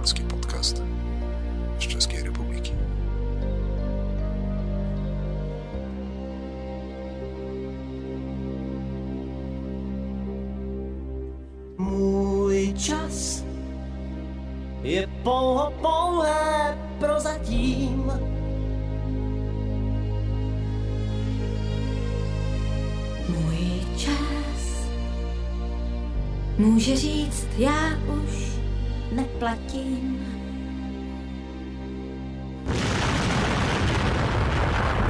polski podcast z Czeskiej Republiki. Můj čas je pouho pouhé prozatím. Můj čas může říct, já už neplatím.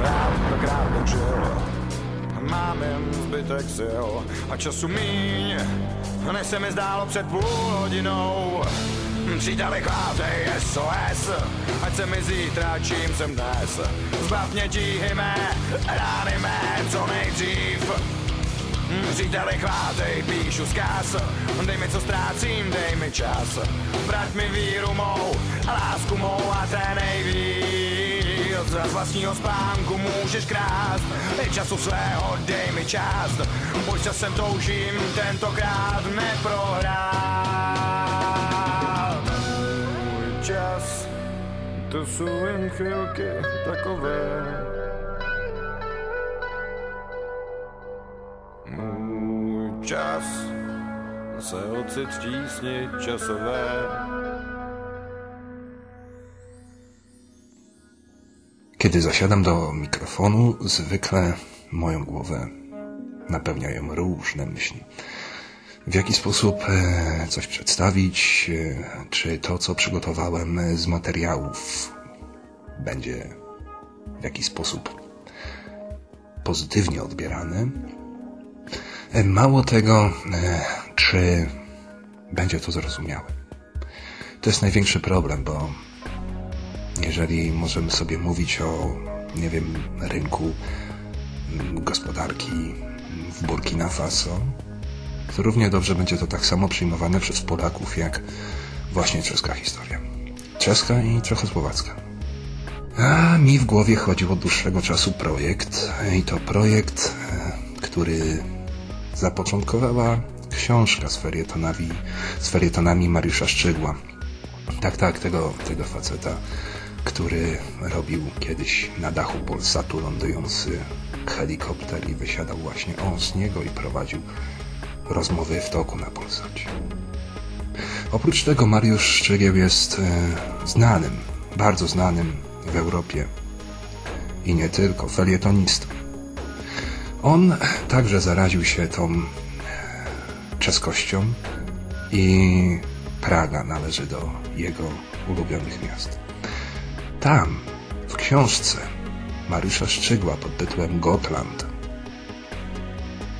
Já tentokrát učil, mám jen zbytek sil a času míň, než se mi zdálo před půl hodinou. Příteli chvátej SOS, ať se mi zítra, čím jsem dnes. Zbav mě tíhy mé, rány mé, co nejdřív. Příteli chvátej, píšu zkaz. Dej mi co ztrácím, dej mi čas. Vrať mi víru mou a lásku mou a té nejvíc Z vlastního spánku můžeš krást. I času svého dej mi čas Pojď časem toužím tentokrát neprohrát. Můj čas, to jsou jen chvilky takové v tísni časové. Kiedy zasiadam do mikrofonu, zwykle moją głowę napełniają różne myśli. W jaki sposób e, coś przedstawić, e, czy to, co przygotowałem z materiałów, będzie w jakiś sposób pozytywnie odbierane. E, Mało tego, czy będzie to zrozumiałe. To jest największy problem, bo jeżeli możemy sobie mówić o, nie wiem, rynku mm, gospodarki w Burkina Faso, to równie dobrze będzie to tak samo przyjmowane przez Polaków, jak właśnie czeska historia. Czeska i trochę słowacka. A mi w głowie chodził od dłuższego czasu projekt, i to projekt, e, który zapoczątkowała książka z felietonami, z felietonami Mariusza Szczygła. Tak, tak, tego, tego faceta, który robił kiedyś na dachu Polsatu lądujący helikopter i wysiadał właśnie on z niego i prowadził rozmowy w toku na Polsacie. Oprócz tego Mariusz Szczygieł jest e, znanym, bardzo znanym w Europie i nie tylko, felietonistą. On także zaraził się tą czeskością i Praga należy do jego ulubionych miast. Tam, w książce Mariusza Szczygła pod tytułem Gotland,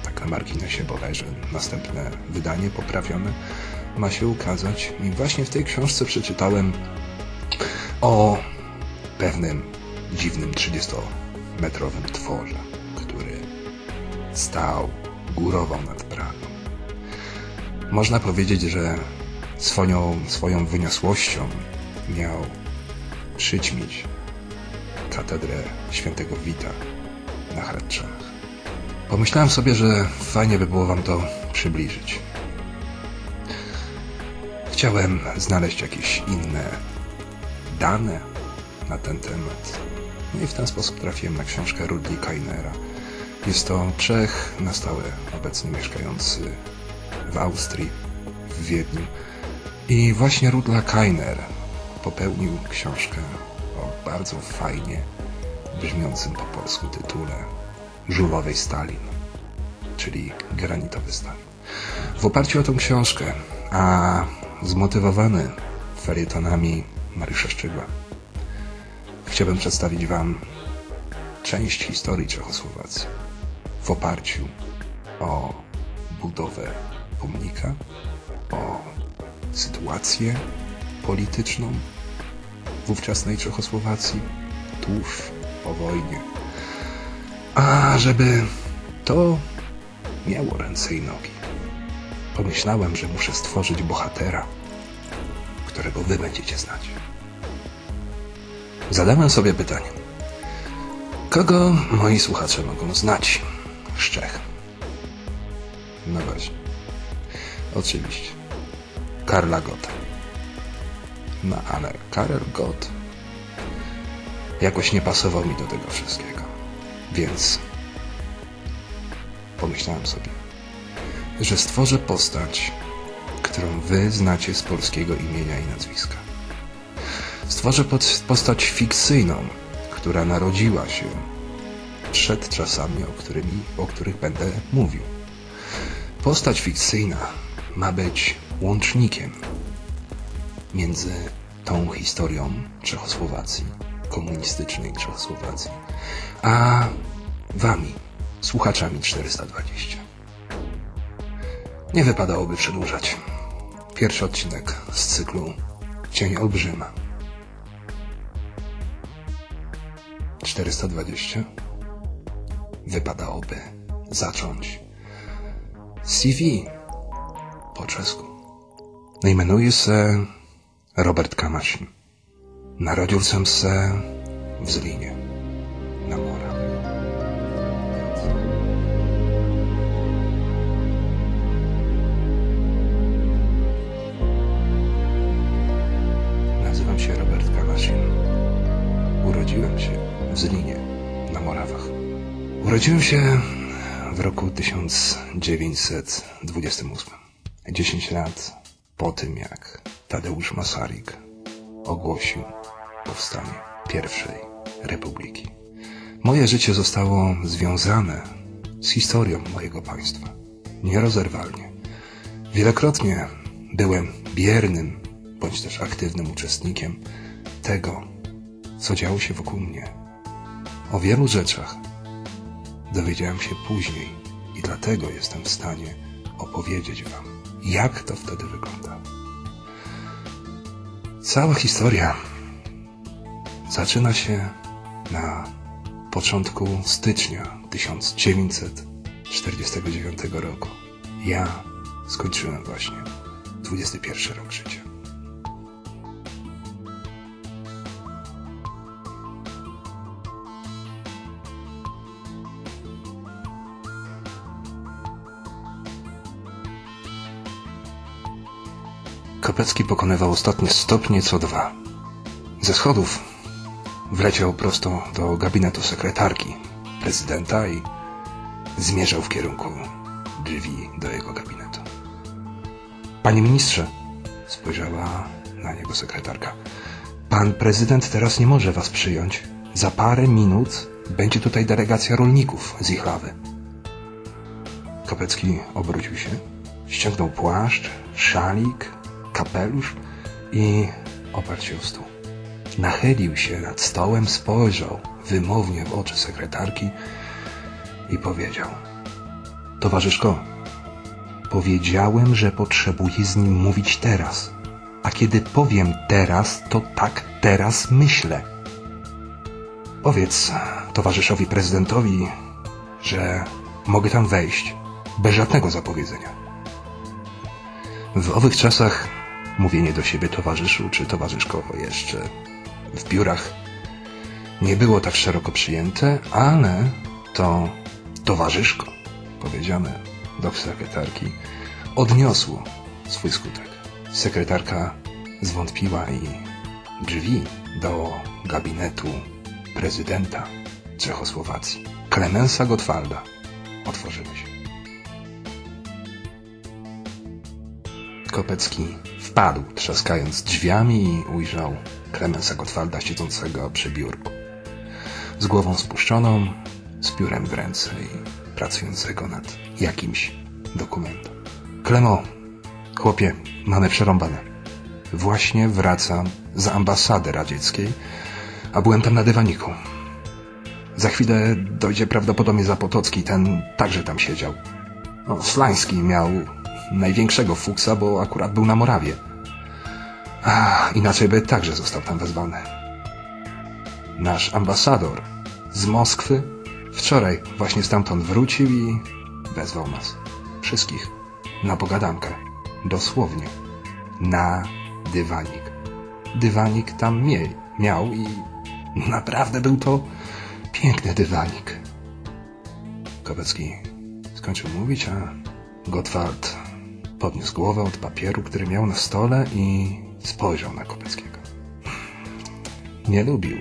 tak na marginesie bodajże następne wydanie poprawione, ma się ukazać i właśnie w tej książce przeczytałem o pewnym dziwnym 30-metrowym tworze, który stał, górował nad. Można powiedzieć, że swoją, swoją wyniosłością miał przyćmić katedrę świętego Wita na Hradczanach. Pomyślałem sobie, że fajnie by było wam to przybliżyć. Chciałem znaleźć jakieś inne dane na ten temat. No i w ten sposób trafiłem na książkę Rudli Kainera. Jest to Czech na stałe obecnie mieszkający w Austrii, w Wiedniu. I właśnie Rudla Kainer popełnił książkę o bardzo fajnie brzmiącym po polsku tytule Żulowej Stalin, czyli granitowy Stalin. W oparciu o tę książkę, a zmotywowany felietonami Mariusza Szczygła, chciałbym przedstawić Wam część historii Czechosłowacji w oparciu o budowę pomnika, o sytuację polityczną w ówczesnej Czechosłowacji tuż po wojnie. A żeby to miało ręce i nogi, pomyślałem, że muszę stworzyć bohatera, którego wy będziecie znać. Zadałem sobie pytanie. Kogo moi słuchacze mogą znać z Czech? No właśnie. Oczywiście. Karla Gota. No ale Karel Gott jakoś nie pasował mi do tego wszystkiego. Więc pomyślałem sobie, że stworzę postać, którą wy znacie z polskiego imienia i nazwiska. Stworzę postać fikcyjną, która narodziła się przed czasami, o, którymi, o których będę mówił. Postać fikcyjna ma być łącznikiem między tą historią Czechosłowacji, komunistycznej Czechosłowacji, a wami, słuchaczami 420. Nie wypadałoby przedłużać. Pierwszy odcinek z cyklu Cień Olbrzyma. 420 wypadałoby zacząć CV po czesku. Najmenuję się Robert Kamasin. Narodził się w Zlinie na Mora. Nazywam się Robert Kamasin. Urodziłem się w Zlinie na Morawach. Urodziłem się w roku 1928. 10 lat po tym, jak Tadeusz Masaryk ogłosił powstanie pierwszej republiki. Moje życie zostało związane z historią mojego państwa. Nierozerwalnie. Wielokrotnie byłem biernym bądź też aktywnym uczestnikiem tego, co działo się wokół mnie. O wielu rzeczach dowiedziałem się później i dlatego jestem w stanie opowiedzieć Wam, jak to wtedy wyglądało. Cała historia zaczyna się na początku stycznia 1949 roku. Ja skończyłem właśnie 21 rok życia. Kopecki pokonywał ostatnie stopnie co dwa. Ze schodów wleciał prosto do gabinetu sekretarki prezydenta i zmierzał w kierunku drzwi do jego gabinetu. Panie ministrze, spojrzała na niego sekretarka. Pan prezydent teraz nie może was przyjąć. Za parę minut będzie tutaj delegacja rolników z ich lawy. Kopecki obrócił się, ściągnął płaszcz, szalik, kapelusz i oparł się o stół. Nachylił się nad stołem, spojrzał wymownie w oczy sekretarki i powiedział: Towarzyszko, powiedziałem, że potrzebuję z nim mówić teraz. A kiedy powiem teraz, to tak teraz myślę. Powiedz towarzyszowi prezydentowi, że mogę tam wejść bez żadnego zapowiedzenia. W owych czasach mówienie do siebie towarzyszu czy towarzyszko jeszcze w biurach nie było tak szeroko przyjęte, ale to towarzyszko powiedziane do sekretarki odniosło swój skutek. Sekretarka zwątpiła i drzwi do gabinetu prezydenta Czechosłowacji, Klemensa Gottwalda, otworzyły się. Kopecki wpadł, trzaskając drzwiami i ujrzał Klemensa Gottwalda siedzącego przy biurku. Z głową spuszczoną, z piórem w ręce i pracującego nad jakimś dokumentem. Klemo, chłopie, mamy przerąbane. Właśnie wracam z ambasady radzieckiej, a byłem tam na dywaniku. Za chwilę dojdzie prawdopodobnie Zapotocki, ten także tam siedział. No, Slański miał największego fuksa, bo akurat był na Morawie. A, inaczej by także został tam wezwany. Nasz ambasador z Moskwy wczoraj właśnie stamtąd wrócił i wezwał nas. Wszystkich. Na pogadankę. Dosłownie. Na dywanik. Dywanik tam miał i naprawdę był to piękny dywanik. Kowecki skończył mówić, a Gottwald Podniósł głowę od papieru, który miał na stole i spojrzał na Kopeckiego. Nie lubił,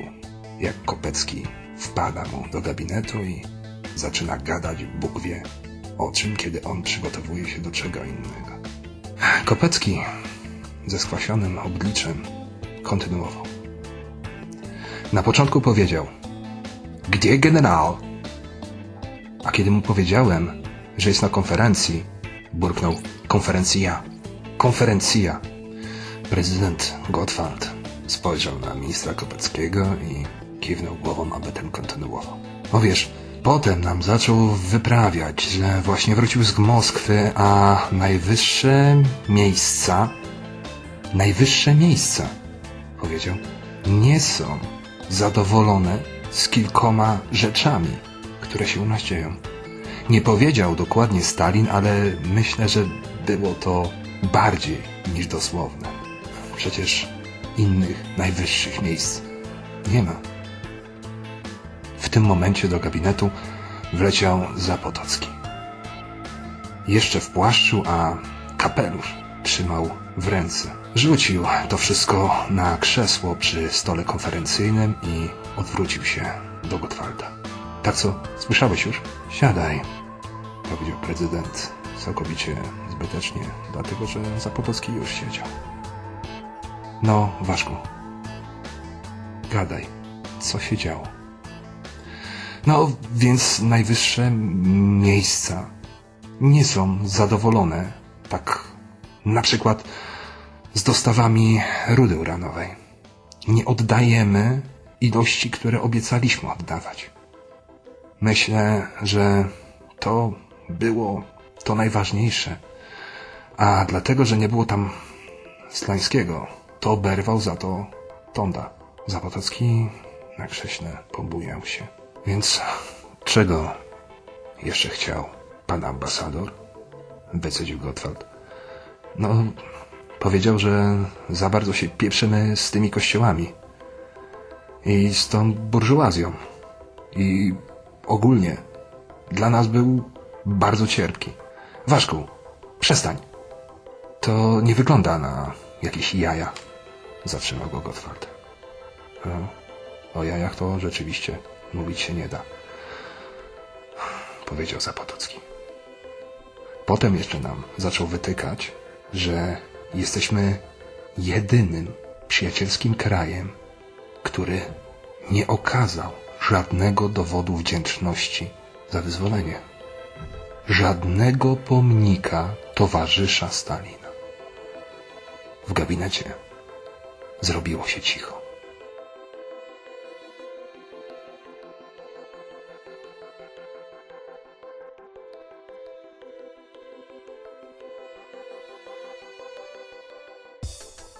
jak Kopecki wpada mu do gabinetu i zaczyna gadać Bóg wie o czym, kiedy on przygotowuje się do czego innego. Kopecki ze skwasionym obliczem kontynuował. Na początku powiedział: Gdzie generał? A kiedy mu powiedziałem, że jest na konferencji, burknął: Konferencja, konferencja. Prezydent Gottwald spojrzał na ministra Kopeckiego i kiwnął głową, aby ten kontynuował. O wiesz, potem nam zaczął wyprawiać, że właśnie wrócił z Moskwy, a najwyższe miejsca, najwyższe miejsca, powiedział, nie są zadowolone z kilkoma rzeczami, które się u nas dzieją. Nie powiedział dokładnie Stalin, ale myślę, że było to bardziej niż dosłowne. Przecież innych najwyższych miejsc nie ma. W tym momencie do gabinetu wleciał Zapotocki. Jeszcze w płaszczu, a kapelusz trzymał w ręce. Rzucił to wszystko na krzesło przy stole konferencyjnym i odwrócił się do Gottwalda. Tak co, słyszałeś już? Siadaj, powiedział prezydent całkowicie zbytecznie, dlatego że Zapotocki już siedział. No, Waszku, gadaj, co się działo? No, więc najwyższe miejsca nie są zadowolone, tak na przykład z dostawami rudy uranowej. Nie oddajemy ilości, które obiecaliśmy oddawać. Myślę, że to było to najważniejsze. A dlatego, że nie było tam Slańskiego, to oberwał za to Tonda. Zapotocki na krześle pobujał się. Więc czego jeszcze chciał pan ambasador? Wycedził Gottwald. No, powiedział, że za bardzo się pieprzymy z tymi kościołami i z tą burżuazją. I ogólnie dla nas był bardzo cierpki. Waszku, przestań. To nie wygląda na jakieś jaja. Zatrzymał go Gottwald. No, o jajach to rzeczywiście mówić się nie da. Powiedział Zapotocki. Potem jeszcze nam zaczął wytykać, że jesteśmy jedynym przyjacielskim krajem, który nie okazał żadnego dowodu wdzięczności za wyzwolenie. Żadnego pomnika towarzysza Stalina. W gabinecie zrobiło się cicho.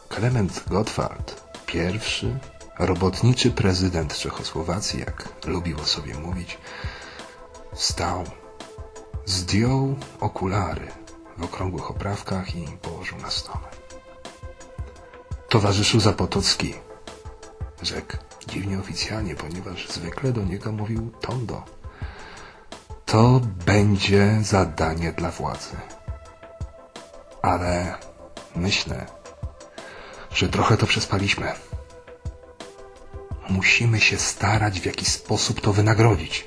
Klement Gottwald, pierwszy robotniczy prezydent Czechosłowacji, jak lubił o sobie mówić, wstał, zdjął okulary w okrągłych oprawkach i położył na stole. Towarzyszu Zapotocki, rzekł dziwnie oficjalnie, ponieważ zwykle do niego mówił Tondo. To będzie zadanie dla władzy. Ale myślę, że trochę to przespaliśmy. Musimy się starać w jakiś sposób to wynagrodzić.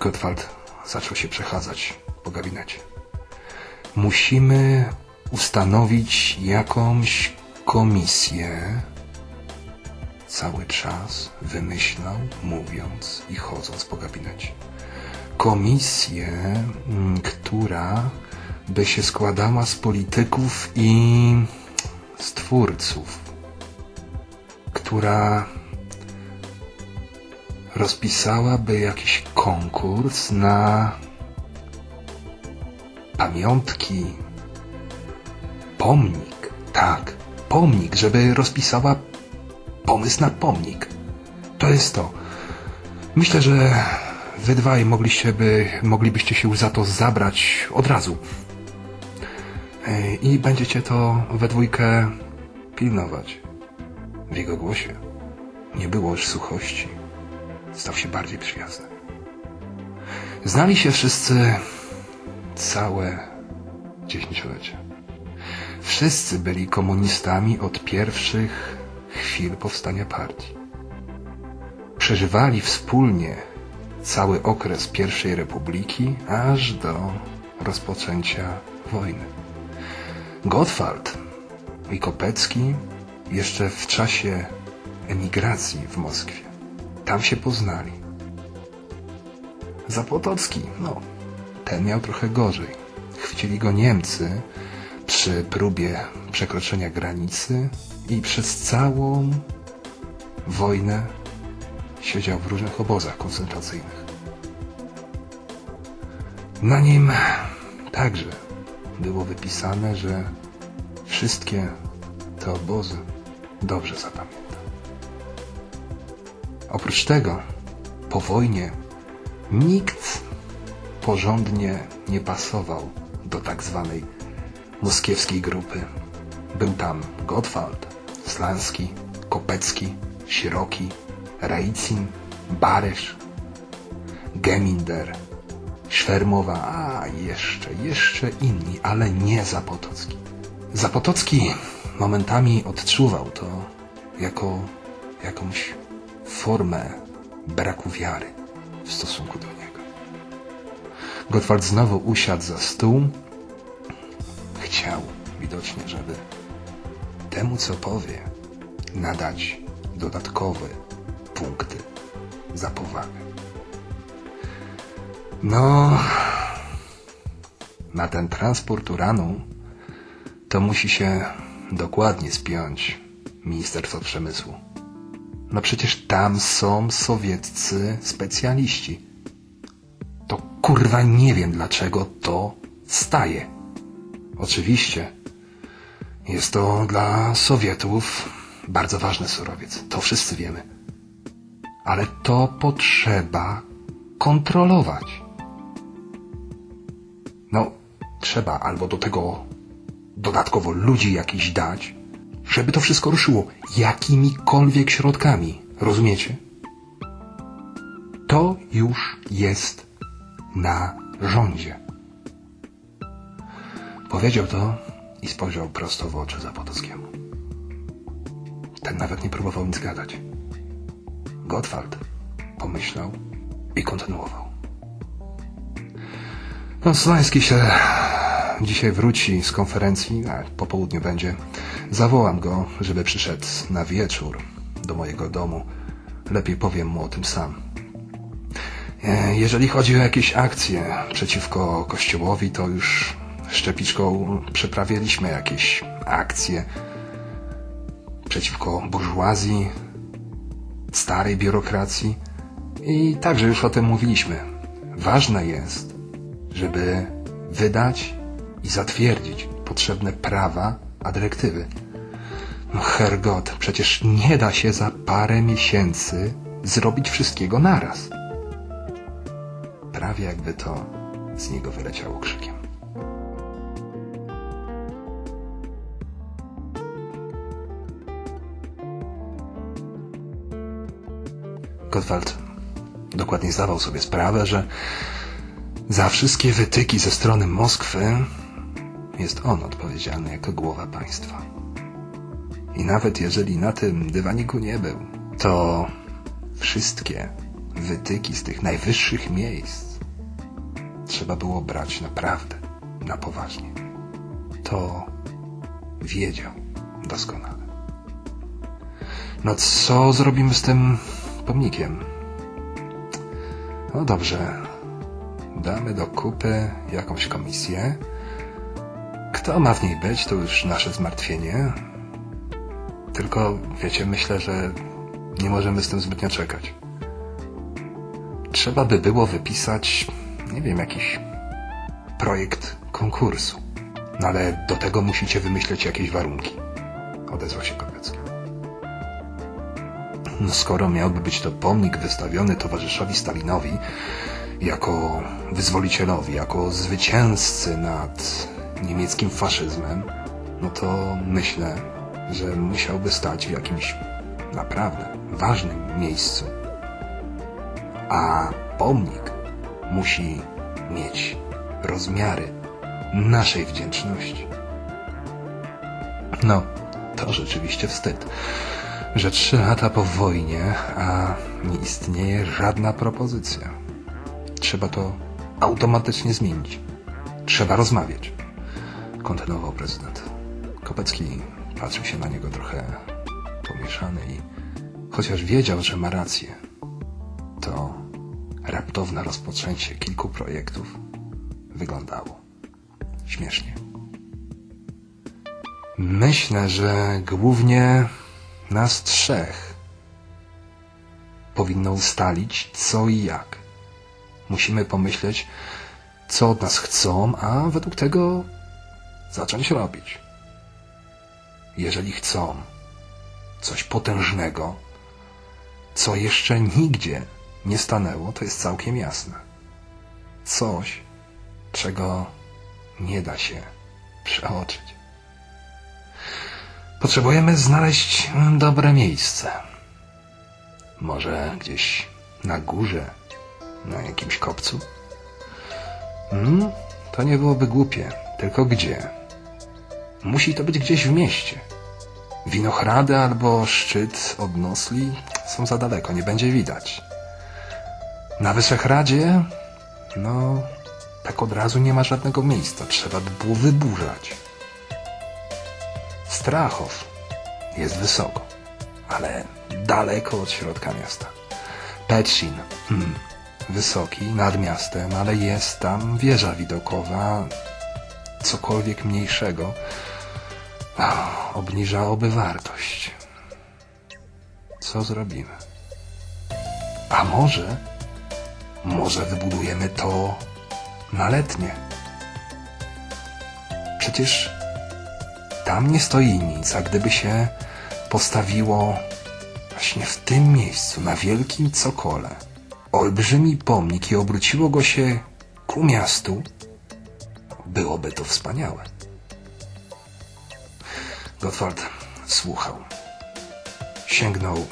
Gottwald zaczął się przechadzać po gabinecie. Musimy ustanowić jakąś komisję. Cały czas wymyślał, mówiąc i chodząc po gabinecie. Komisję, mm, która by się składała z polityków i stwórców, która rozpisałaby jakiś konkurs na pamiątki, pomnik, tak, pomnik, żeby rozpisała pomysł na pomnik. To jest to. Myślę, że wy dwaj mogliście by, moglibyście się za to zabrać od razu. I będziecie to we dwójkę pilnować. W jego głosie nie było już suchości. Stał się bardziej przyjazny. Znali się wszyscy całe dziesięciolecie. Wszyscy byli komunistami od pierwszych chwil powstania partii. Przeżywali wspólnie cały okres I Republiki aż do rozpoczęcia wojny. Gottwald i Kopecki jeszcze w czasie emigracji w Moskwie. Tam się poznali. Zapotocki, no, ten miał trochę gorzej. Chwycili go Niemcy przy próbie przekroczenia granicy i przez całą wojnę siedział w różnych obozach koncentracyjnych. Na nim także było wypisane, że wszystkie te obozy dobrze zapamięta. Oprócz tego, po wojnie nikt porządnie nie pasował do tak zwanej moskiewskiej grupy. Był tam Gottwald, Slanski, Kopecki, Siroki, Raicin, Baresz, Geminder, Szwermowa, a jeszcze, jeszcze inni, ale nie Zapotocki. Zapotocki momentami odczuwał to jako jakąś formę braku wiary w stosunku do niego. Gottwald znowu usiadł za stół. Chciał widocznie, żeby temu, co powie, nadać dodatkowe punkty za powagę. No, na ten transport uranu to musi się dokładnie spiąć Ministerstwo Przemysłu. No przecież tam są sowieccy specjaliści. To kurwa nie wiem dlaczego to staje. Oczywiście jest to dla Sowietów bardzo ważny surowiec. To wszyscy wiemy. Ale to potrzeba kontrolować. No, trzeba albo do tego dodatkowo ludzi jakiś dać, żeby to wszystko ruszyło jakimikolwiek środkami. Rozumiecie? To już jest na rządzie. Powiedział to i spojrzał prosto w oczy Zapotockiemu. Ten nawet nie próbował nic gadać. Gottwald pomyślał i kontynuował. Solański się dzisiaj wróci z konferencji, a po południu będzie. Zawołam go, żeby przyszedł na wieczór do mojego domu. Lepiej powiem mu o tym sam. E, Jeżeli chodzi o jakieś akcje przeciwko Kościołowi, to już szczepiczką przeprawialiśmy jakieś akcje przeciwko burżuazji, starej biurokracji i także już o tym mówiliśmy. Ważne jest, żeby wydać i zatwierdzić potrzebne prawa, a dyrektywy. No hergot, przecież nie da się za parę miesięcy zrobić wszystkiego naraz. Prawie jakby to z niego wyleciało krzykiem. Gottwald dokładnie zdawał sobie sprawę, że za wszystkie wytyki ze strony Moskwy jest on odpowiedzialny jako głowa państwa. I nawet jeżeli na tym dywaniku nie był, to wszystkie wytyki z tych najwyższych miejsc trzeba było brać naprawdę na poważnie. To wiedział doskonale. No co zrobimy z tym pomnikiem? No dobrze, damy do kupy jakąś komisję. Kto ma w niej być, to już nasze zmartwienie. Tylko, wiecie, myślę, że nie możemy z tym zbytnio czekać. Trzeba by było wypisać, nie wiem, jakiś projekt konkursu. No ale do tego musicie wymyśleć jakieś warunki. Odezwał się Kopecki. No skoro miałby być to pomnik wystawiony towarzyszowi Stalinowi jako wyzwolicielowi, jako zwycięzcy nad niemieckim faszyzmem, no to myślę, że musiałby stać w jakimś naprawdę ważnym miejscu. A pomnik musi mieć rozmiary naszej wdzięczności. No, to rzeczywiście wstyd, że trzy lata po wojnie, a nie istnieje żadna propozycja. Trzeba to automatycznie zmienić. Trzeba rozmawiać. Kontynuował prezydent. Kopecki patrzył się na niego trochę pomieszany i chociaż wiedział, że ma rację, to raptowne rozpoczęcie kilku projektów wyglądało śmiesznie. Myślę, że głównie nas trzech powinno ustalić co i jak. Musimy pomyśleć, co od nas chcą, a według tego zacząć robić. Jeżeli chcą coś potężnego, co jeszcze nigdzie nie stanęło, to jest całkiem jasne. Coś, czego nie da się przeoczyć. Potrzebujemy znaleźć dobre miejsce. Może gdzieś na górze, na jakimś kopcu? Hmm, to nie byłoby głupie, tylko gdzie? Musi to być gdzieś w mieście. Winochrady albo szczyt od Nosli są za daleko, nie będzie widać. Na WyszehradzieNo, tak od razu nie ma żadnego miejsca, trzeba by było wyburzać. Strachow jest wysoko, ale daleko od środka miasta. Petsin, hmm, wysoki, nad miastem, ale jest tam wieża widokowa, cokolwiek mniejszego oh, obniżałoby wartość. Co zrobimy? A może, może wybudujemy to na letnie. Przecież tam nie stoi nic, a gdyby się postawiło właśnie w tym miejscu, na wielkim cokole, olbrzymi pomnik i obróciło go się ku miastu, byłoby to wspaniałe. Gottwald słuchał. Sięgnął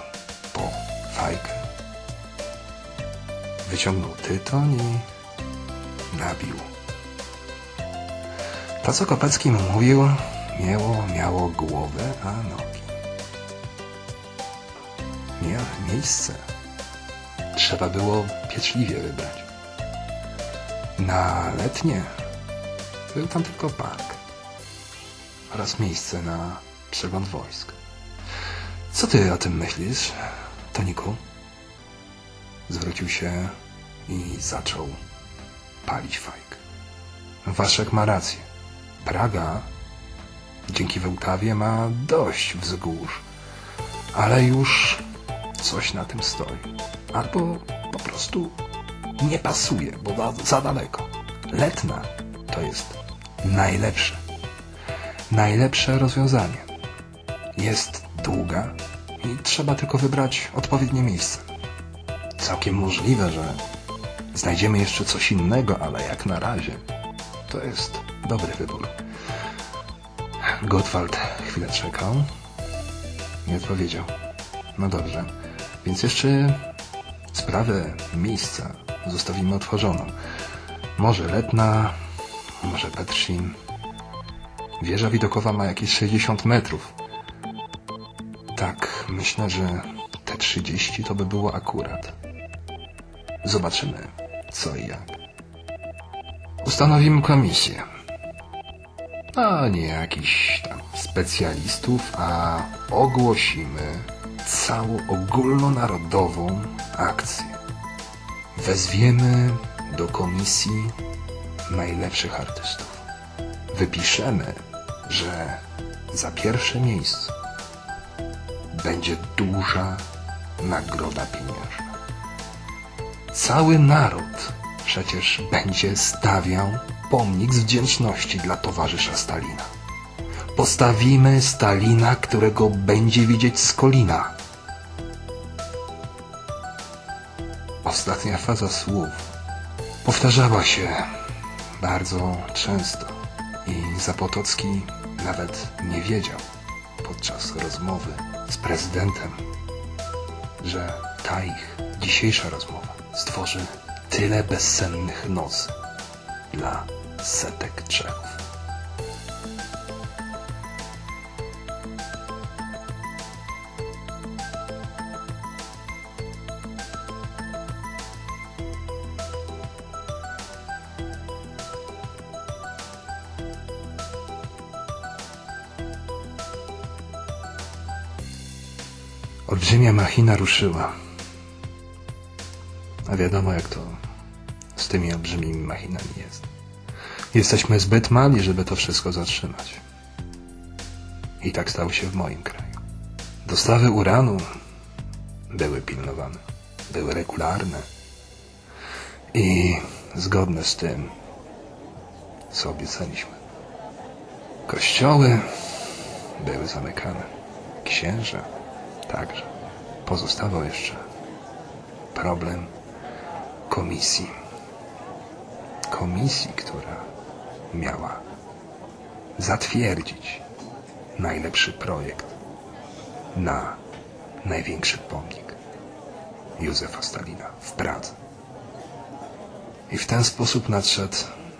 po fajkę. Wyciągnął tytoń i nabił. To, co Kopecki mu mówił, miało, miało głowę, a nogi. Nie, miejsce. Trzeba było pieczliwie wybrać. Na letnie był tam tylko park oraz miejsce na przegląd wojsk. Co ty o tym myślisz, Toniku? Zwrócił się i zaczął palić fajkę. Waszek ma rację. Praga dzięki Wełtawie ma dość wzgórz, ale już coś na tym stoi. Albo po prostu nie pasuje, bo za daleko. Letna to jest najlepsze. Najlepsze rozwiązanie. Jest długa i trzeba tylko wybrać odpowiednie miejsce. Całkiem możliwe, że znajdziemy jeszcze coś innego, ale jak na razie to jest dobry wybór. Gottwald chwilę czekał. Nie odpowiedział. No dobrze. Więc jeszcze sprawę miejsca zostawimy otworzoną. Może Letna, może Petrzin. Wieża widokowa ma jakieś 60 metrów. Tak, myślę, że te 30 to by było akurat. Zobaczymy, co i jak. Ustanowimy komisję. A nie jakichś tam specjalistów, a ogłosimy całą ogólnonarodową akcję. Wezwiemy do komisji najlepszych artystów. Wypiszemy, że za pierwsze miejsce będzie duża nagroda pieniężna. Cały naród przecież będzie stawiał pomnik z wdzięczności dla towarzysza Stalina. Postawimy Stalina, którego będzie widzieć z Kolina. Ostatnia faza słów powtarzała się bardzo często i Zapotocki nawet nie wiedział podczas rozmowy z prezydentem, że ta ich dzisiejsza rozmowa stworzy tyle bezsennych nocy dla setek Czechów. Olbrzymia machina ruszyła. A wiadomo, jak to z tymi olbrzymimi machinami jest. Jesteśmy zbyt mali, żeby to wszystko zatrzymać. I tak stało się w moim kraju. Dostawy uranu były pilnowane, były regularne i zgodne z tym, co obiecaliśmy. Kościoły były zamykane, księża także. Pozostawał jeszcze problem komisji. Komisji, która miała zatwierdzić najlepszy projekt na największy pomnik Józefa Stalina w Pradze. I w ten sposób nadszedł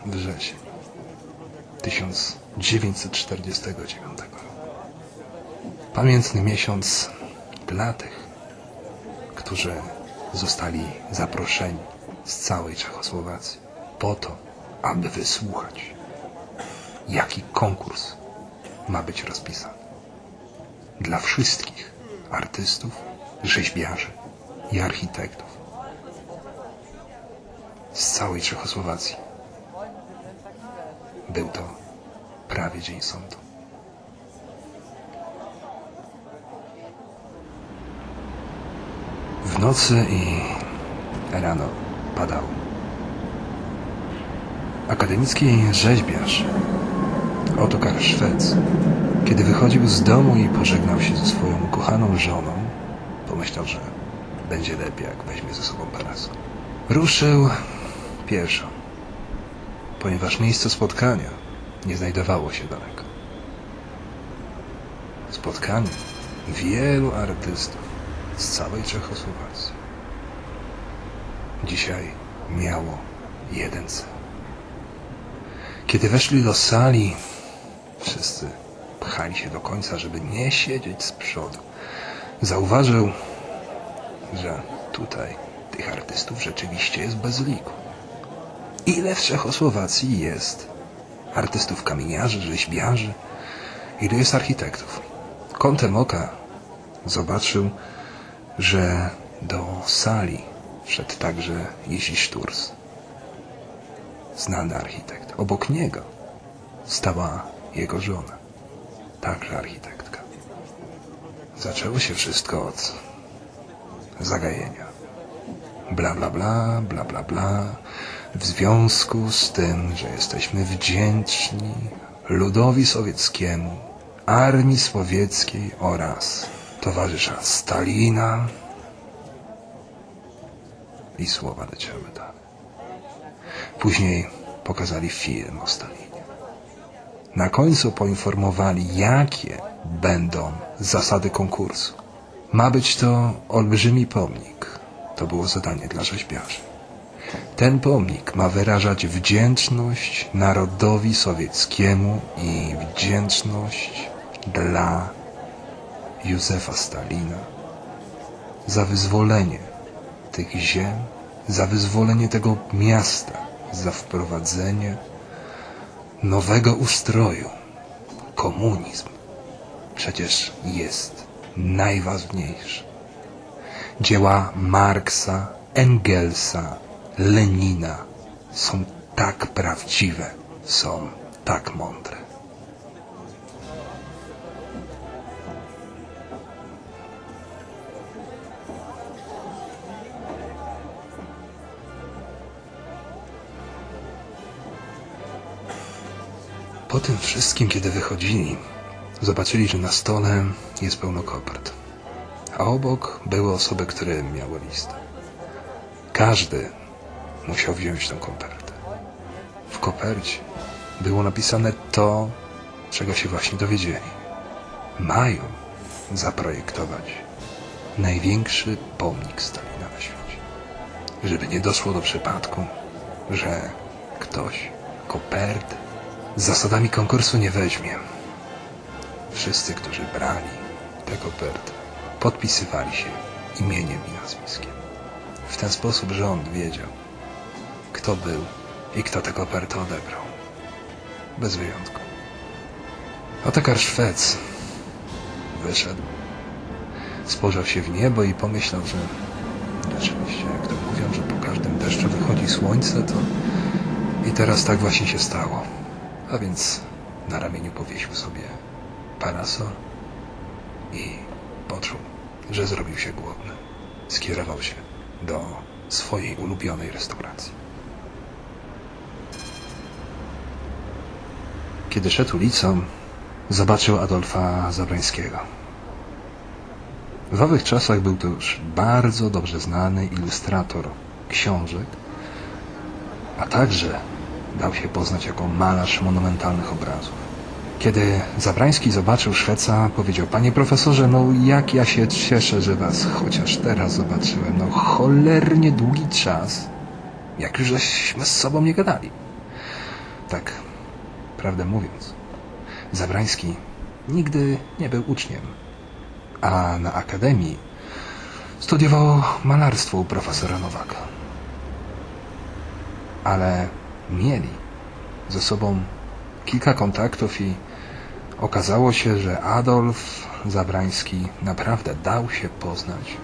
wrzesień 1949 roku. Pamiętny miesiąc dla tych, którzy zostali zaproszeni z całej Czechosłowacji po to, aby wysłuchać, jaki konkurs ma być rozpisany. Dla wszystkich artystów, rzeźbiarzy i architektów z całej Czechosłowacji. Był to prawie dzień sądu. W nocy i rano padało. Akademicki rzeźbiarz Otokar Szwec, kiedy wychodził z domu i pożegnał się ze swoją ukochaną żoną, pomyślał, że będzie lepiej, jak weźmie ze sobą parasol. Ruszył pieszo, ponieważ miejsce spotkania nie znajdowało się daleko. Spotkanie wielu artystów z całej Czechosłowacji. Dzisiaj miało jeden cel. Kiedy weszli do sali, wszyscy pchali się do końca, żeby nie siedzieć z przodu. Zauważył, że tutaj tych artystów rzeczywiście jest bez liku. Ile w Czechosłowacji jest artystów kamieniarzy, rzeźbiarzy, ile jest architektów. Kątem oka zobaczył, że do sali wszedł także Jerzy Szturs, znany architekt. Obok niego stała jego żona, także architektka. Zaczęło się wszystko od zagajenia. Bla, bla, bla, bla, bla, bla. W związku z tym, że jesteśmy wdzięczni ludowi sowieckiemu, armii sowieckiej oraz towarzysza Stalina i słowa leciały dalej. Później pokazali film o Stalinie. Na końcu poinformowali, jakie będą zasady konkursu. Ma być to olbrzymi pomnik. To było zadanie dla rzeźbiarzy. Ten pomnik ma wyrażać wdzięczność narodowi sowieckiemu i wdzięczność dla Józefa Stalina za wyzwolenie tych ziem, za wyzwolenie tego miasta, za wprowadzenie nowego ustroju. Komunizm przecież jest najważniejszy. Dzieła Marksa, Engelsa, Lenina są tak prawdziwe, są tak mądre. Po tym wszystkim, kiedy wychodzili, zobaczyli, że na stole jest pełno kopert, a obok były osoby, które miały listę. Każdy musiał wziąć tę kopertę. W kopercie było napisane to, czego się właśnie dowiedzieli. Mają zaprojektować największy pomnik Stalina na świecie. Żeby nie doszło do przypadku, że ktoś kopert z zasadami konkursu nie weźmie. Wszyscy, którzy brali te koperty, podpisywali się imieniem i nazwiskiem. W ten sposób rząd wiedział, kto był i kto tę kopertę odebrał. Bez wyjątku. Otakar Szwec wyszedł, spojrzał się w niebo i pomyślał, że rzeczywiście, jak to mówią, że po każdym deszczu wychodzi słońce, to i teraz tak właśnie się stało. A więc na ramieniu powiesił sobie parasol i poczuł, że zrobił się głodny. Skierował się do swojej ulubionej restauracji. Kiedy szedł ulicą, zobaczył Adolfa Zabrańskiego. W owych czasach był to już bardzo dobrze znany ilustrator książek, a także dał się poznać jako malarz monumentalnych obrazów. Kiedy Zabrański zobaczył Szweca, powiedział, panie profesorze, no jak ja się cieszę, że was chociaż teraz zobaczyłem. No cholernie długi czas, jak już żeśmy z sobą nie gadali. Tak, prawdę mówiąc, Zabrański nigdy nie był uczniem, a na akademii studiował malarstwo u profesora Nowaka. Ale mieli ze sobą kilka kontaktów i okazało się, że Adolf Zabrański naprawdę dał się poznać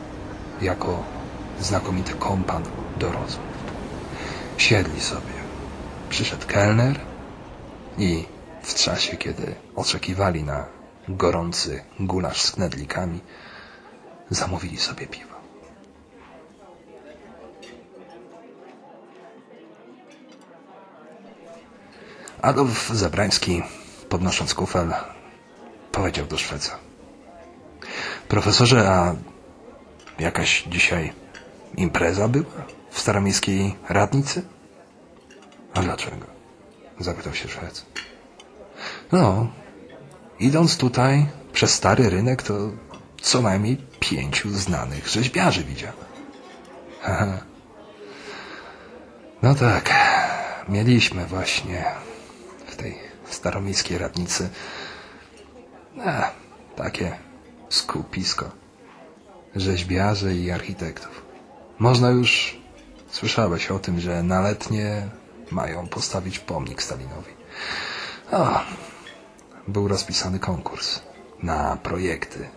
jako znakomity kompan do rozmów. Siedli sobie. Przyszedł kelner i w czasie, kiedy oczekiwali na gorący gulasz z knedlikami, zamówili sobie piwo. Adolf Zabrański, podnosząc kufel, powiedział do Szweca. Profesorze, a jakaś dzisiaj impreza była w staromiejskiej radnicy? A dlaczego? Zapytał się Szwec. No, idąc tutaj przez stary rynek, to co najmniej pięciu znanych rzeźbiarzy widziałem. No tak, mieliśmy właśnie tej staromiejskiej radnicy e, takie skupisko rzeźbiarzy i architektów. Można już słyszałeś o tym, że na letnie mają postawić pomnik Stalinowi. O, był rozpisany konkurs na projekty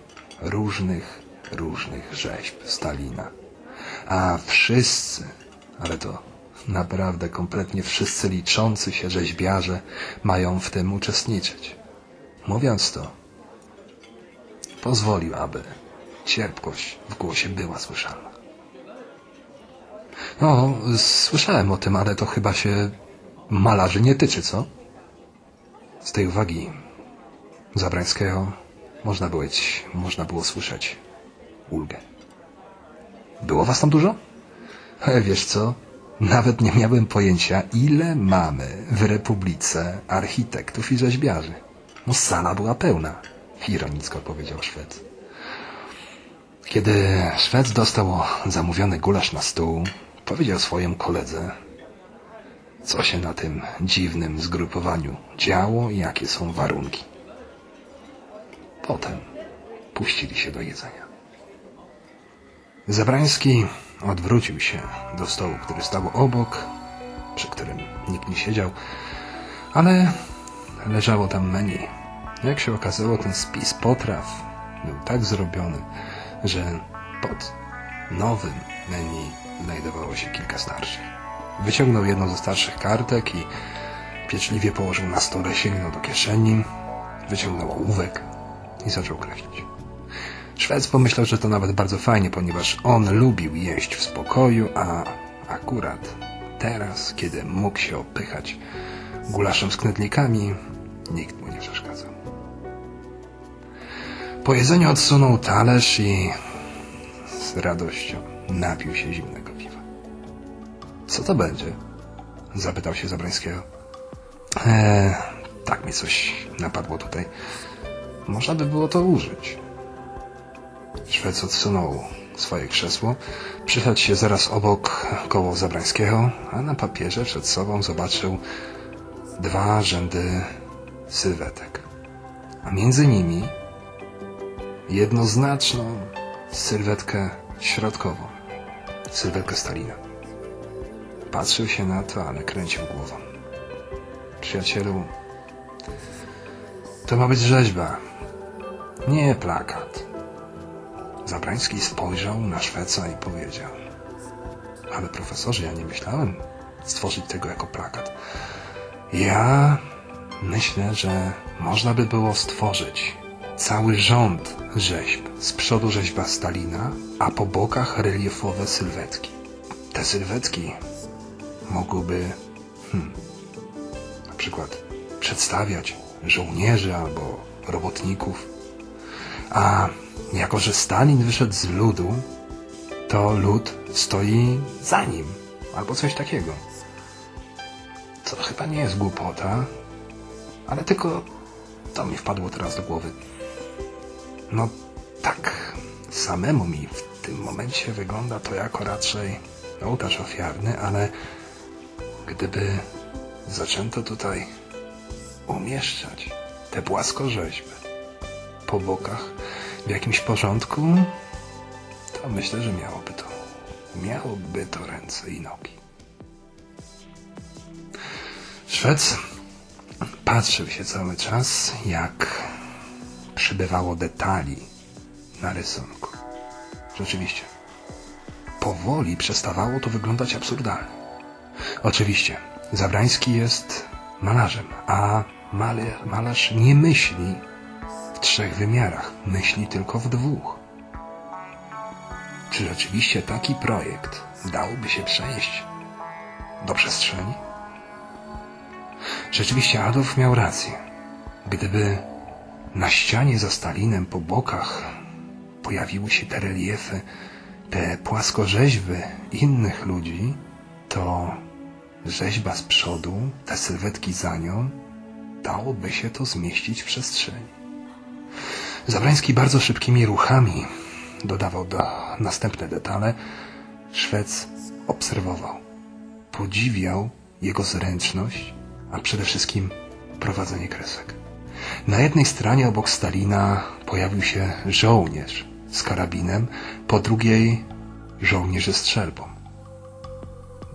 różnych, różnych rzeźb Stalina. A wszyscy, ale to naprawdę kompletnie wszyscy liczący się rzeźbiarze mają w tym uczestniczyć. Mówiąc to, pozwolił, aby cierpkość w głosie była słyszalna. No, słyszałem o tym, ale to chyba się malarzy nie tyczy, co? Z tej uwagi Zabrańskiego można było, można było słyszeć ulgę. Było was tam dużo? E, wiesz co? Nawet nie miałem pojęcia, ile mamy w Republice architektów i rzeźbiarzy. No sala była pełna, ironicko powiedział Szwed. Kiedy Szwed dostał zamówiony gulasz na stół, powiedział swojemu koledze, co się na tym dziwnym zgrupowaniu działo i jakie są warunki. Potem puścili się do jedzenia. Zabrański odwrócił się do stołu, który stał obok, przy którym nikt nie siedział, ale leżało tam menu. Jak się okazało, ten spis potraw był tak zrobiony, że pod nowym menu znajdowało się kilka starszych. Wyciągnął jedną ze starszych kartek i pieczliwie położył na stole, sięgnął do kieszeni, wyciągnął ołówek i zaczął kreślić. Szwec pomyślał, że to nawet bardzo fajnie, ponieważ on lubił jeść w spokoju, a akurat teraz, kiedy mógł się opychać gulaszem z knedlikami, nikt mu nie przeszkadzał. Po jedzeniu odsunął talerz i z radością napił się zimnego piwa. Co to będzie? Zapytał się Zabrańskiego. Eee, tak mi coś napadło tutaj. Można by było to użyć. Szwec odsunął swoje krzesło, przyszedł się zaraz obok koło Zabrańskiego, a na papierze przed sobą zobaczył dwa rzędy sylwetek, a między nimi jednoznaczną sylwetkę środkową, sylwetkę Stalina. Patrzył się na to, ale kręcił głową. Przyjacielu, to ma być rzeźba, nie plakat. Zabrański spojrzał na Szweca i powiedział: Ale profesorze, ja nie myślałem stworzyć tego jako plakat. Ja myślę, że można by było stworzyć cały rząd rzeźb. Z przodu rzeźba Stalina, a po bokach reliefowe sylwetki. Te sylwetki mogłyby, hmm, na przykład przedstawiać żołnierzy albo robotników. A jako, że Stalin wyszedł z ludu, to lud stoi za nim, albo coś takiego. To chyba nie jest głupota, ale tylko to mi wpadło teraz do głowy. No tak, samemu mi w tym momencie wygląda to jako raczej ołtarz ofiarny, ale gdyby zaczęto tutaj umieszczać te płaskorzeźby po bokach w jakimś porządku, to myślę, że miałoby to, miałoby to ręce i nogi. Szwec patrzył się cały czas, jak przybywało detali na rysunku. Rzeczywiście, powoli przestawało to wyglądać absurdalnie. Oczywiście, Zabrański jest malarzem, a malarz, malarz nie myśli trzech wymiarach, myśli tylko w dwóch. Czy rzeczywiście taki projekt dałoby się przenieść do przestrzeni? Rzeczywiście Adolf miał rację. Gdyby na ścianie za Stalinem po bokach pojawiły się te reliefy, te płaskorzeźby innych ludzi, to rzeźba z przodu, te sylwetki za nią, dałoby się to zmieścić w przestrzeni. Zabrański bardzo szybkimi ruchami dodawał do następne detale. Szwec obserwował, podziwiał jego zręczność, a przede wszystkim prowadzenie kresek. Na jednej stronie obok Stalina pojawił się żołnierz z karabinem, po drugiej żołnierz ze strzelbą.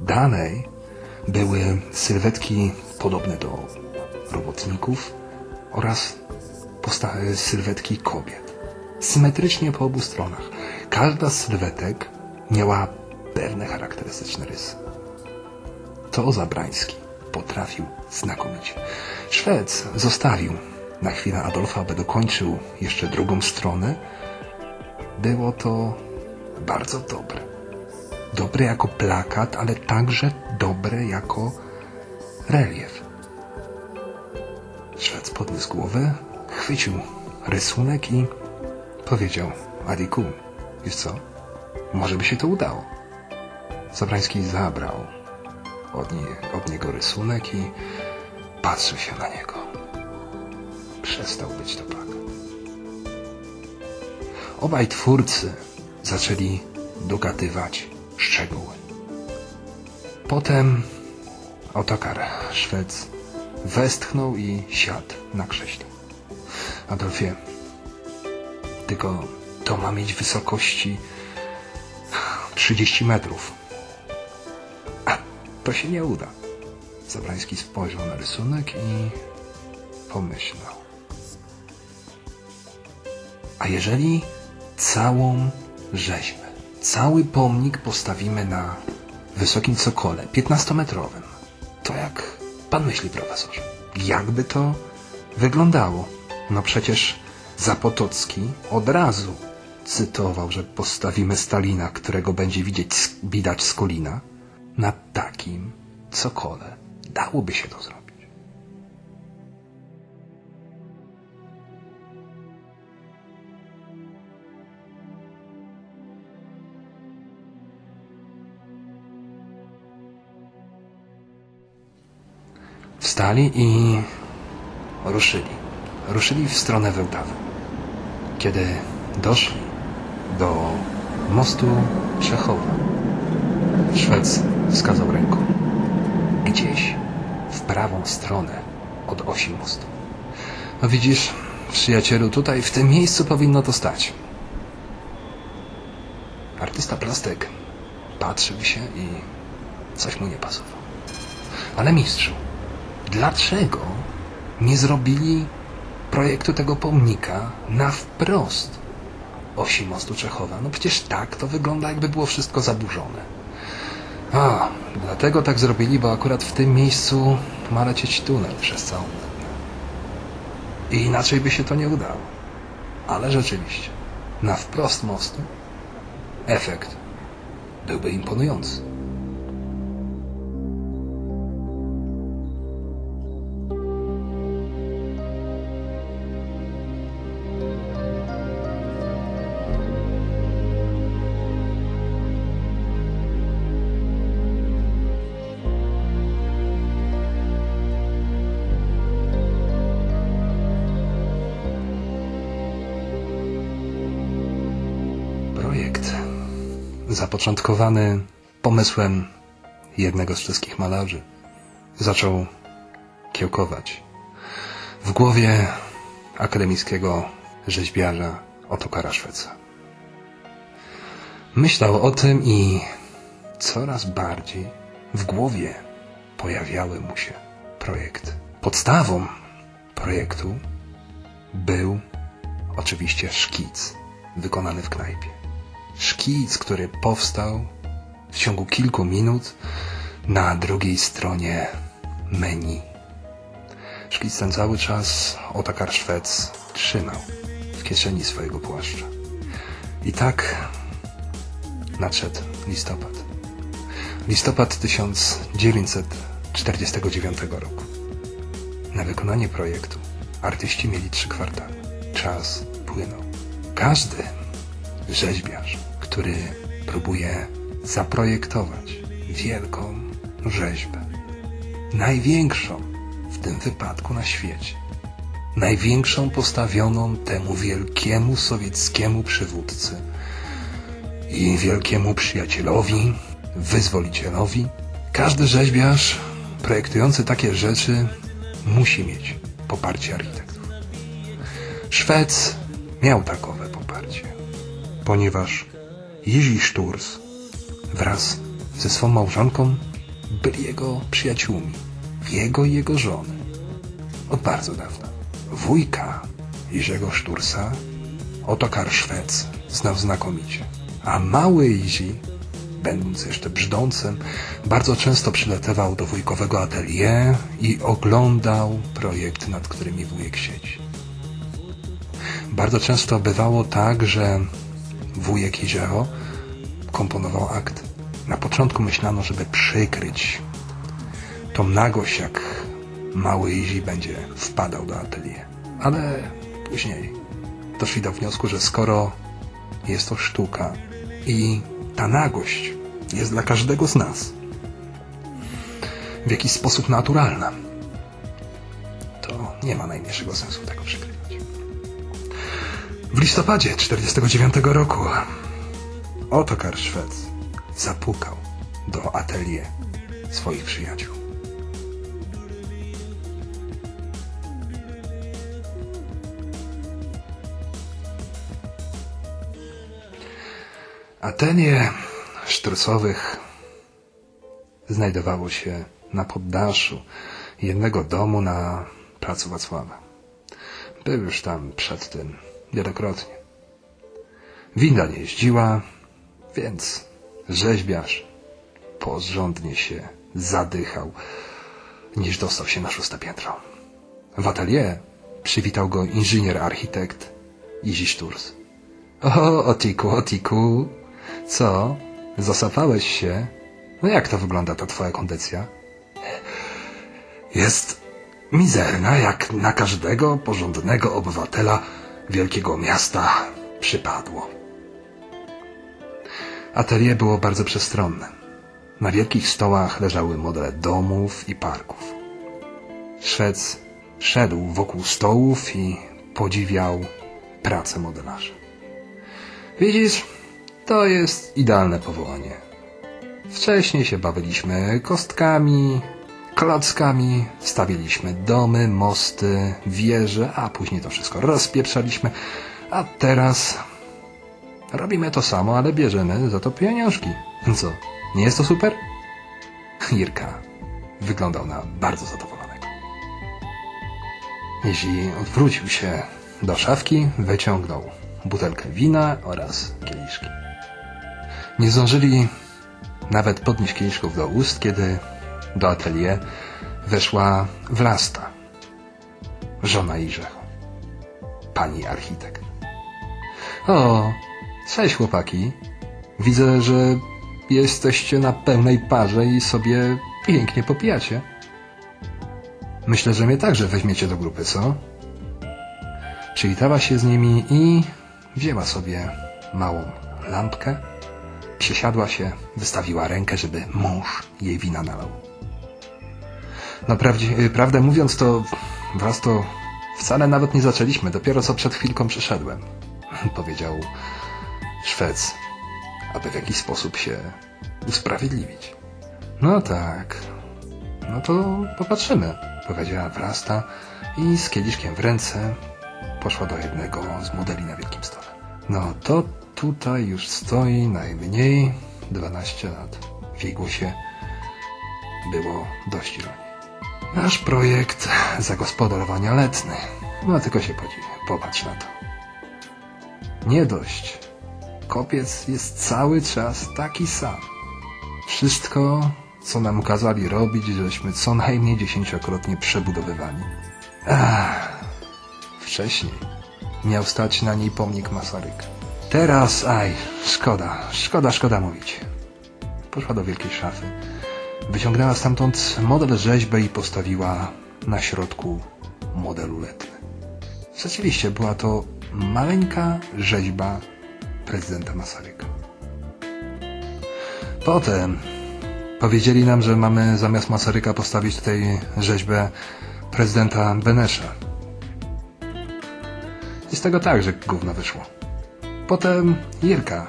Dalej były sylwetki podobne do robotników oraz sylwetki kobiet. Symetrycznie po obu stronach. Każda z sylwetek miała pewne charakterystyczne rysy. To Zabrański potrafił znakomicie. Szwec zostawił na chwilę Adolfa, aby dokończył jeszcze drugą stronę. Było to bardzo dobre. Dobre jako plakat, ale także dobre jako relief. Szwec podniósł głowę, chwycił rysunek i powiedział Adiku, wiesz co, może by się to udało. Zabrański zabrał od, nie, od niego rysunek i patrzył się na niego. Przestał być to plakat. Obaj twórcy zaczęli dogadywać szczegóły. Potem Otokar, Szwec, westchnął i siadł na krześle. Adolfie, tylko to ma mieć wysokości 30 metrów. A to się nie uda. Zabrański spojrzał na rysunek i pomyślał. A jeżeli całą rzeźbę, cały pomnik postawimy na wysokim cokole, 15-metrowym, to jak pan myśli, profesorze? Jakby to wyglądało? No przecież Zapotocki od razu cytował, że postawimy Stalina, którego będzie widzieć, widać z Kolina, na takim cokole. Dałoby się to zrobić. Wstali i ruszyli. Ruszyli w stronę Wełtawy. Kiedy doszli do mostu Czechowa, Szwec wskazał ręką. Gdzieś w prawą stronę od osi mostu. No widzisz, przyjacielu, tutaj w tym miejscu powinno to stać. Artysta plastyk patrzył się i coś mu nie pasowało. Ale mistrzu, dlaczego nie zrobili projektu tego pomnika na wprost osi mostu Czechowa? No przecież tak to wygląda, jakby było wszystko zaburzone. A, dlatego tak zrobili, bo akurat w tym miejscu ma lecieć tunel przez całą. I inaczej by się to nie udało. Ale rzeczywiście, na wprost mostu efekt byłby imponujący. Zapoczątkowany pomysłem jednego z wszystkich malarzy zaczął kiełkować w głowie akademickiego rzeźbiarza Otokara Szweca. Myślał o tym i coraz bardziej w głowie pojawiały mu się projekty. Podstawą projektu był oczywiście szkic wykonany w knajpie. Szkic, który powstał w ciągu kilku minut na drugiej stronie menu. Szkic ten cały czas Otakar Szwec trzymał w kieszeni swojego płaszcza. I tak nadszedł listopad. Listopad 1949 roku. Na wykonanie projektu artyści mieli trzy kwartały. Czas płynął. Każdy rzeźbiarz, który próbuje zaprojektować wielką rzeźbę, największą w tym wypadku na świecie, największą postawioną temu wielkiemu sowieckiemu przywódcy i wielkiemu przyjacielowi, wyzwolicielowi, każdy rzeźbiarz projektujący takie rzeczy musi mieć poparcie architektów. Szwec miał takowe poparcie, ponieważ Jiří Szturs wraz ze swą małżonką byli jego przyjaciółmi, jego i jego żony, od bardzo dawna. Wujka Jerzego Sztursa Otokar Szwec znał znakomicie, a mały Jiří, będąc jeszcze brzdącem, bardzo często przylatywał do wujkowego atelier i oglądał projekt, nad którymi wujek siedzi. Bardzo często bywało tak, że wujek Jezioro komponował akt. Na początku myślano, żeby przykryć tą nagość, jak mały Izi będzie wpadał do atelier. Ale później doszli do wniosku, że skoro jest to sztuka i ta nagość jest dla każdego z nas w jakiś sposób naturalna, to nie ma najmniejszego sensu tego przykrywać. W listopadzie 49 roku Otokar Szwec zapukał do atelier swoich przyjaciół. Atelier Sztrusowych znajdowało się na poddaszu jednego domu na placu Wacława. Był już tam przed tym wielokrotnie. Winda nie jeździła, więc rzeźbiarz porządnie się zadychał, niż dostał się na szóste piętro. W atelier przywitał go inżynier architekt Izi Szturs. O, Otiku, Otiku, co? Zasapałeś się? No jak to wygląda ta twoja kondycja? Jest mizerna, jak na każdego porządnego obywatela wielkiego miasta przypadło. Atelier było bardzo przestronne. Na wielkich stołach leżały modele domów i parków. Szwec szedł wokół stołów i podziwiał pracę modelarzy. Widzisz, to jest idealne powołanie. Wcześniej się bawiliśmy kostkami, klockami, stawiliśmy domy, mosty, wieże, a później to wszystko rozpieprzaliśmy. A teraz robimy to samo, ale bierzemy za to pieniążki. Co, nie jest to super? Jirka wyglądał na bardzo zadowolonego. Jeśli odwrócił się do szafki, wyciągnął butelkę wina oraz kieliszki. Nie zdążyli nawet podnieść kieliszków do ust, kiedy do atelier weszła Wlasta, żona Iżecho, pani architekt. O, cześć chłopaki. Widzę, że jesteście na pełnej parze i sobie pięknie popijacie. Myślę, że mnie także weźmiecie do grupy, co? Przywitała się z nimi i wzięła sobie małą lampkę, przysiadła się, wystawiła rękę, żeby mąż jej wina nalał. Naprawdę, prawdę mówiąc, to wraz to wcale nawet nie zaczęliśmy, dopiero co przed chwilką przyszedłem, powiedział Szwec, aby w jakiś sposób się usprawiedliwić. No tak, no to popatrzymy, powiedziała Wrasta i z kieliszkiem w ręce poszła do jednego z modeli na wielkim stole. No to tutaj już stoi najmniej 12 lat. W jej głosie było dość ironii. Nasz projekt zagospodarowania letny. No tylko się podziw, popatrz na to. Nie dość. Kopiec jest cały czas taki sam. Wszystko, co nam kazali robić, żeśmy co najmniej dziesięciokrotnie przebudowywani. Ach, wcześniej miał stać na niej pomnik Masaryka. Teraz, aj, szkoda, szkoda, szkoda mówić. Poszła do wielkiej szafy. Wyciągnęła stamtąd model rzeźbę i postawiła na środku modelu letny. Rzeczywiście była to maleńka rzeźba prezydenta Masaryka. Potem powiedzieli nam, że mamy zamiast Masaryka postawić tutaj rzeźbę prezydenta Benesza. I z tego także gówno wyszło. Potem Jirka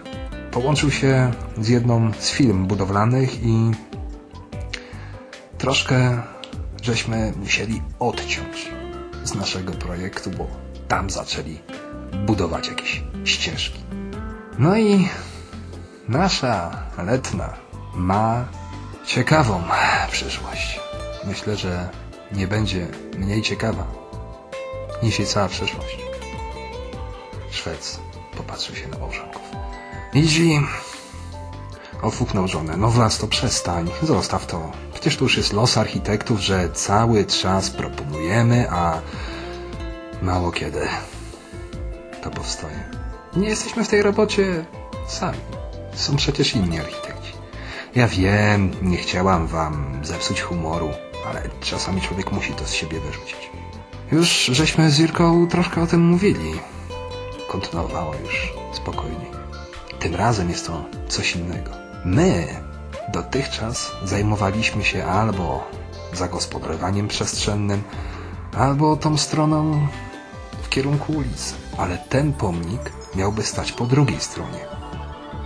połączył się z jedną z firm budowlanych i troszkę żeśmy musieli odciąć z naszego projektu, bo tam zaczęli budować jakieś ścieżki. No i nasza letna ma ciekawą przyszłość. Myślę, że nie będzie mniej ciekawa niż jej cała przyszłość. Szwec popatrzył się na małżonków. Idzi ofuknął żonę. No wlas, to przestań. Zostaw to. Przecież to już jest los architektów, że cały czas proponujemy, a mało kiedy to powstaje. Nie jesteśmy w tej robocie sami. Są przecież inni architekci. Ja wiem, nie chciałam wam zepsuć humoru, ale czasami człowiek musi to z siebie wyrzucić. Już żeśmy z Jirką troszkę o tym mówili. Kontynuowała już spokojniej. Tym razem jest to coś innego. My dotychczas zajmowaliśmy się albo zagospodarowaniem przestrzennym, albo tą stroną w kierunku ulic. Ale ten pomnik miałby stać po drugiej stronie.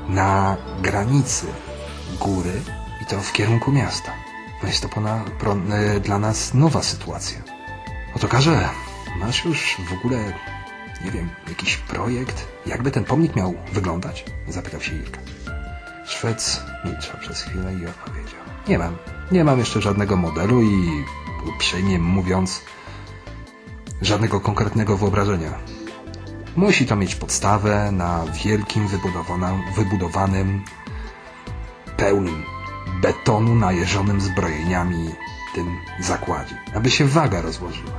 Na granicy góry i to w kierunku miasta. No jest to pona, pro, e, dla nas nowa sytuacja. Oto każe, masz już w ogóle, nie wiem, jakiś projekt? Jakby ten pomnik miał wyglądać? Zapytał się Jirka. Szwec milczał przez chwilę i odpowiedział. Nie mam. Nie mam jeszcze żadnego modelu i uprzejmie mówiąc, żadnego konkretnego wyobrażenia. Musi to mieć podstawę na wielkim, wybudowanym, pełnym betonu najeżonym zbrojeniami tym zakładzie, aby się waga rozłożyła.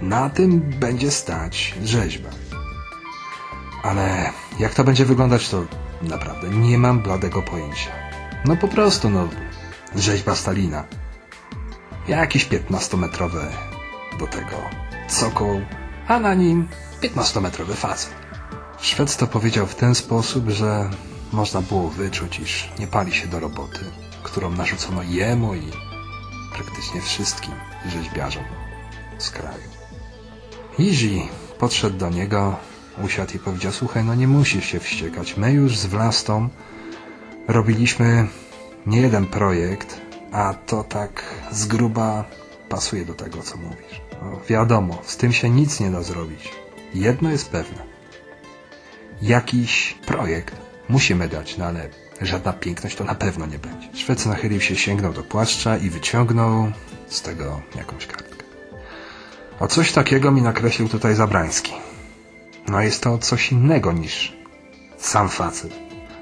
Na tym będzie stać rzeźba. Ale jak to będzie wyglądać, to naprawdę nie mam bladego pojęcia. No po prostu, no, rzeźba Stalina. Jakiś 15-metrowy do tego cokół, a na nim 15-metrowy facet. Szwed to powiedział w ten sposób, że można było wyczuć, iż nie pali się do roboty, którą narzucono jemu i praktycznie wszystkim rzeźbiarzom z kraju. Easy podszedł do niego, usiadł i powiedział, słuchaj, no nie musisz się wściekać. My już z Vlastą robiliśmy nie jeden projekt A to tak z gruba pasuje do tego, co mówisz. No, wiadomo, z tym się nic nie da zrobić. Jedno jest pewne. Jakiś projekt musimy dać, no ale żadna piękność to na pewno nie będzie. Szwec nachylił się, sięgnął do płaszcza i wyciągnął z tego jakąś kartkę. O coś takiego mi nakreślił tutaj Zabrański. No jest to coś innego niż sam facet,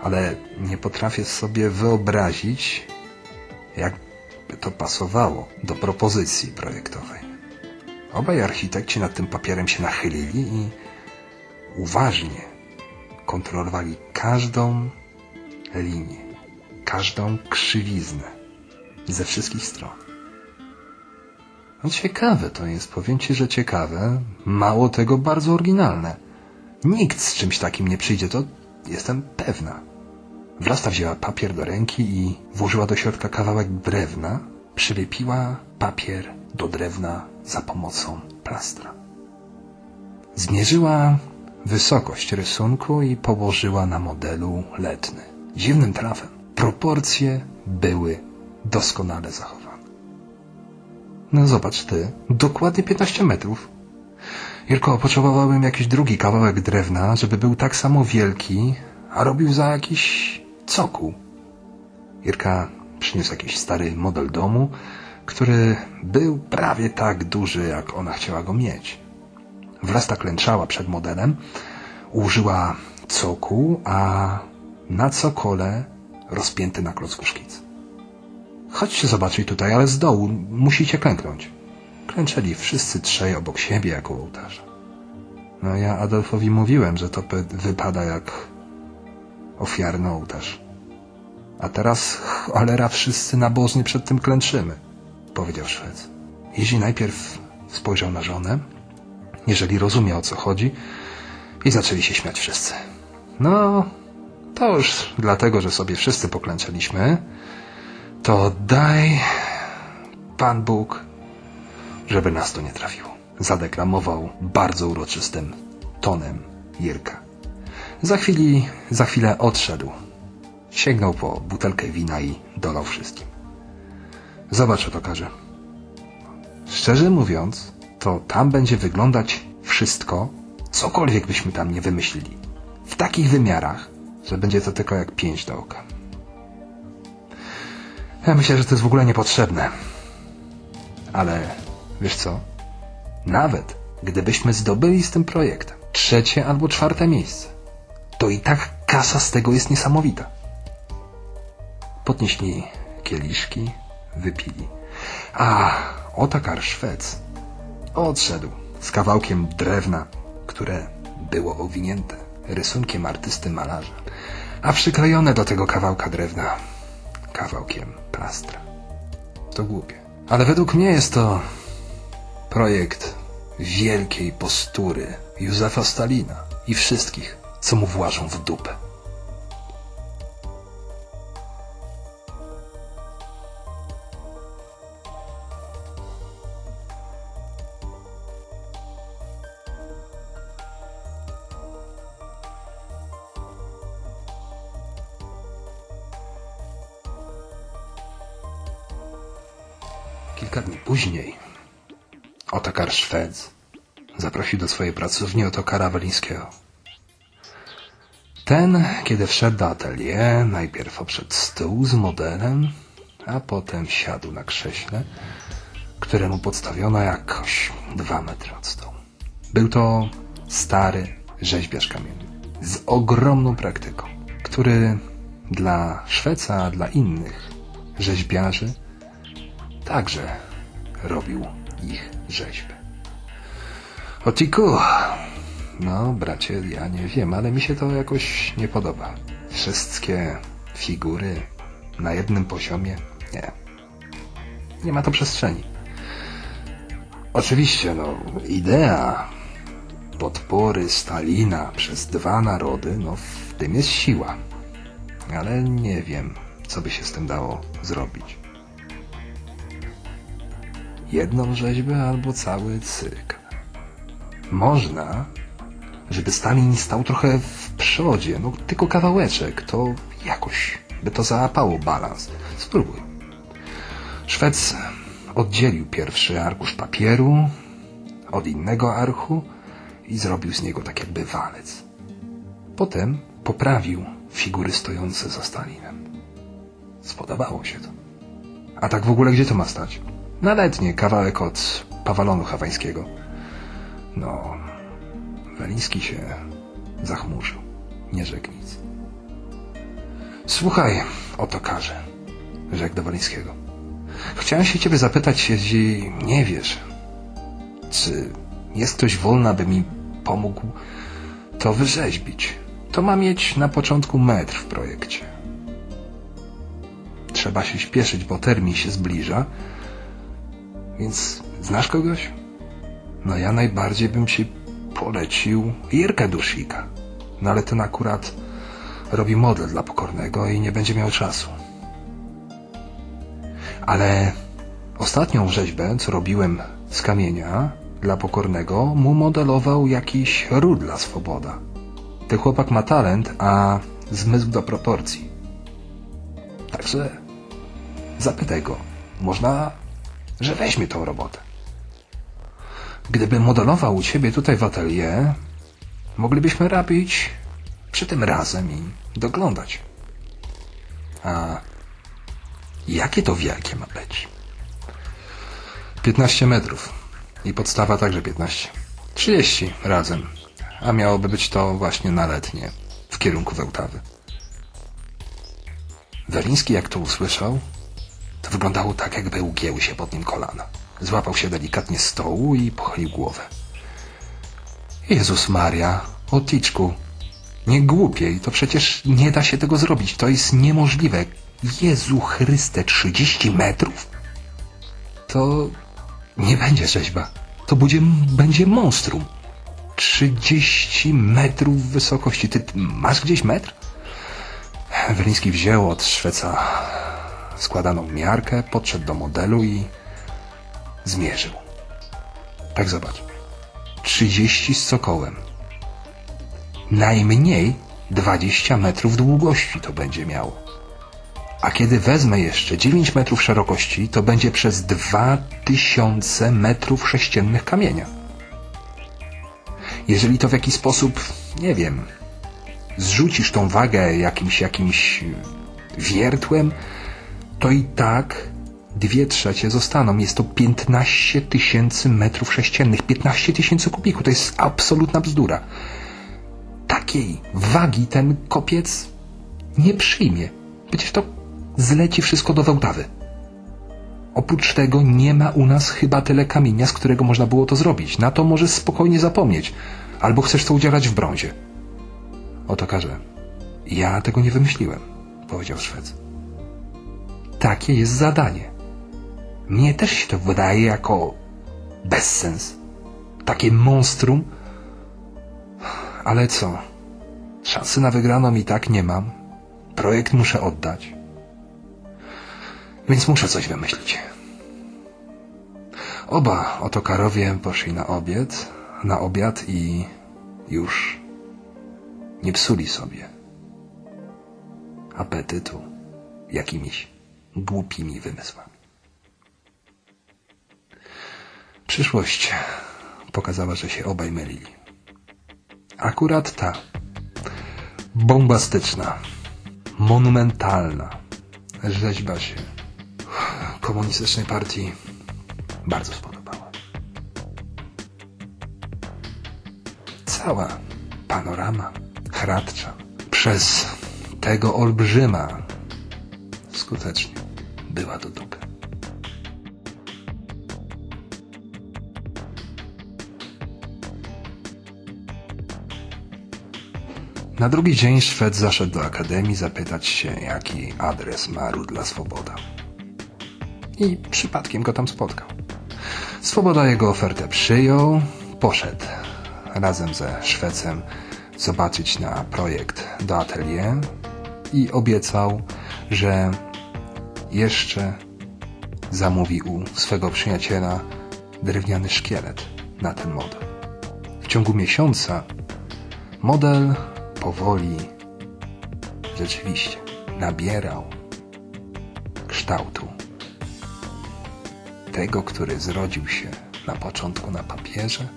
ale nie potrafię sobie wyobrazić, jakby to pasowało do propozycji projektowej. Obaj architekci nad tym papierem się nachylili i uważnie kontrolowali każdą linię, każdą krzywiznę ze wszystkich stron. No ciekawe to jest, powiem Ci, że ciekawe, mało tego bardzo oryginalne. Nikt z czymś takim nie przyjdzie, to jestem pewna. Wlasta wzięła papier do ręki i włożyła do środka kawałek drewna, przylepiła papier do drewna za pomocą plastra. Zmierzyła wysokość rysunku i położyła na modelu letny. Dziwnym trafem proporcje były doskonale zachowane. No zobacz ty, dokładnie 15 metrów. Jirko, potrzebowałbym jakiś drugi kawałek drewna, żeby był tak samo wielki, a robił za jakiś cokół. Jirka przyniósł jakiś stary model domu, który był prawie tak duży, jak ona chciała go mieć. Wlasta klęczała przed modelem, użyła cokół, a na cokole rozpięty na klocku szkic. Chodźcie zobaczyć tutaj, ale z dołu musicie klęknąć. Klęczeli wszyscy trzej obok siebie jako ołtarza. No ja Adolfowi mówiłem, że to wypada jak ofiarny ołtarz. A teraz cholera wszyscy nabożnie przed tym klęczymy, powiedział Szwec. Jeździ najpierw spojrzał na żonę, jeżeli rozumie o co chodzi, i zaczęli się śmiać wszyscy. No, to już dlatego, że sobie wszyscy poklęczeliśmy, to daj, Pan Bóg, żeby nas to nie trafiło. Zadeklamował bardzo uroczystym tonem Jirka. Za, chwili, za chwilę odszedł. Sięgnął po butelkę wina i dolał wszystkim. Zobacz, to każe. Szczerze mówiąc, to tam będzie wyglądać wszystko, cokolwiek byśmy tam nie wymyślili. W takich wymiarach, że będzie to tylko jak pięć do oka. Ja myślę, że to jest w ogóle niepotrzebne. Ale wiesz co? Nawet gdybyśmy zdobyli z tym projektem trzecie albo czwarte miejsce, to i tak kasa z tego jest niesamowita. Podnieśli kieliszki, wypili. A Otakar Szwec odszedł z kawałkiem drewna, które było owinięte rysunkiem artysty malarza, a przyklejone do tego kawałka drewna kawałkiem plastra. To głupie. Ale według mnie jest to projekt wielkiej postury Józefa Stalina i wszystkich, co mu włażą w dupę. Kilka dni później Otakar Szwedz zaprosił do swojej pracowni Otokara Welińskiego. Ten, kiedy wszedł do atelier, najpierw obszedł stół z modelem, a potem siadł na krześle, któremu podstawiono jakoś dwa metry od stołu. Był to stary rzeźbiarz kamienny z ogromną praktyką, który dla Szweca, a dla innych rzeźbiarzy także robił ich rzeźby. Otiku, no bracie, ja nie wiem, ale mi się to jakoś nie podoba. Wszystkie figury na jednym poziomie, nie. Nie ma to przestrzeni. Oczywiście, no, idea podpory Stalina przez dwa narody, no w tym jest siła. Ale nie wiem, co by się z tym dało zrobić jedną rzeźbę albo cały cykl. Można, żeby Stalin stał trochę w przodzie, no tylko kawałeczek, to jakoś by to załapało balans. Spróbuj. Szwec oddzielił pierwszy arkusz papieru od innego archu i zrobił z niego tak jakby walec. Potem poprawił figury stojące za Stalinem. Spodobało się to. A tak w ogóle gdzie to ma stać? Na letnie, kawałek od pawalonu hawańskiego. No, Weliński się zachmurzył. Nie rzekł nic. Słuchaj, otokarze, rzekł do Walińskiego. Chciałem się ciebie zapytać, jeśli nie wiesz, czy jest ktoś wolny, aby mi pomógł to wyrzeźbić. To ma mieć na początku metr w projekcie. Trzeba się śpieszyć, bo termin się zbliża. Więc znasz kogoś? No ja najbardziej bym ci polecił Jirkę Duszika. No ale ten akurat robi model dla pokornego i nie będzie miał czasu. Ale ostatnią rzeźbę, co robiłem z kamienia dla pokornego, mu modelował jakiś Rudla Swoboda. Ten chłopak ma talent, a zmysł do proporcji. Także zapytaj go. Można, że weźmie tą robotę. Gdyby modelował u ciebie tutaj w atelier, moglibyśmy robić przy tym razem i doglądać. A jakie to wielkie ma być? 15 metrów. I podstawa także 15. 30 razem. A miałoby być to właśnie na letnie, w kierunku Wełtawy. Weliński jak to usłyszał, to wyglądało tak, jakby ugięły się pod nim kolana. Złapał się delikatnie z stołu i pochylił głowę. Jezus Maria, oticzku, nie głupiej, to przecież nie da się tego zrobić, to jest niemożliwe. Jezu Chryste, 30 metrów? To nie będzie rzeźba, to będzie, będzie monstrum. 30 metrów wysokości. Ty masz gdzieś metr? Weliński wziął od Szweca składaną miarkę, podszedł do modelu i zmierzył. Tak zobacz. 30 z sokołem. Najmniej 20 metrów długości to będzie miało. A kiedy wezmę jeszcze 9 metrów szerokości, to będzie przez 2000 metrów sześciennych kamienia. Jeżeli to w jakiś sposób, nie wiem, zrzucisz tą wagę jakimś, jakimś wiertłem, to i tak dwie trzecie zostaną. Jest to 15 tysięcy metrów sześciennych, 15 tysięcy kubików. To jest absolutna bzdura. Takiej wagi ten kopiec nie przyjmie. Przecież to zleci wszystko do Wełtawy. Oprócz tego nie ma u nas chyba tyle kamienia, z którego można było to zrobić. Na to możesz spokojnie zapomnieć. Albo chcesz to udzielać w brązie. Oto każe. Ja tego nie wymyśliłem, powiedział Szwec. Takie jest zadanie. Mnie też się to wydaje jako bezsens. Takie monstrum. Ale co? Szansy na wygraną i tak nie mam. Projekt muszę oddać. Więc muszę coś wymyślić. Oba otokarowie poszli na obiad, na obiad i już nie psuli sobie apetytu jakimiś głupimi wymysłami. Przyszłość pokazała, że się obaj mylili. Akurat ta bombastyczna, monumentalna rzeźba się komunistycznej partii bardzo spodobała. Cała panorama hradcza przez tego olbrzyma skutecznie była do dupy. Na drugi dzień Szwed zaszedł do akademii zapytać się, jaki adres ma Rudla Swoboda. I przypadkiem go tam spotkał. Swoboda jego ofertę przyjął, poszedł razem ze Szwecem zobaczyć na projekt do atelier i obiecał, że jeszcze zamówi u swego przyjaciela drewniany szkielet na ten model. W ciągu miesiąca model powoli rzeczywiście nabierał kształtu tego, który zrodził się na początku na papierze,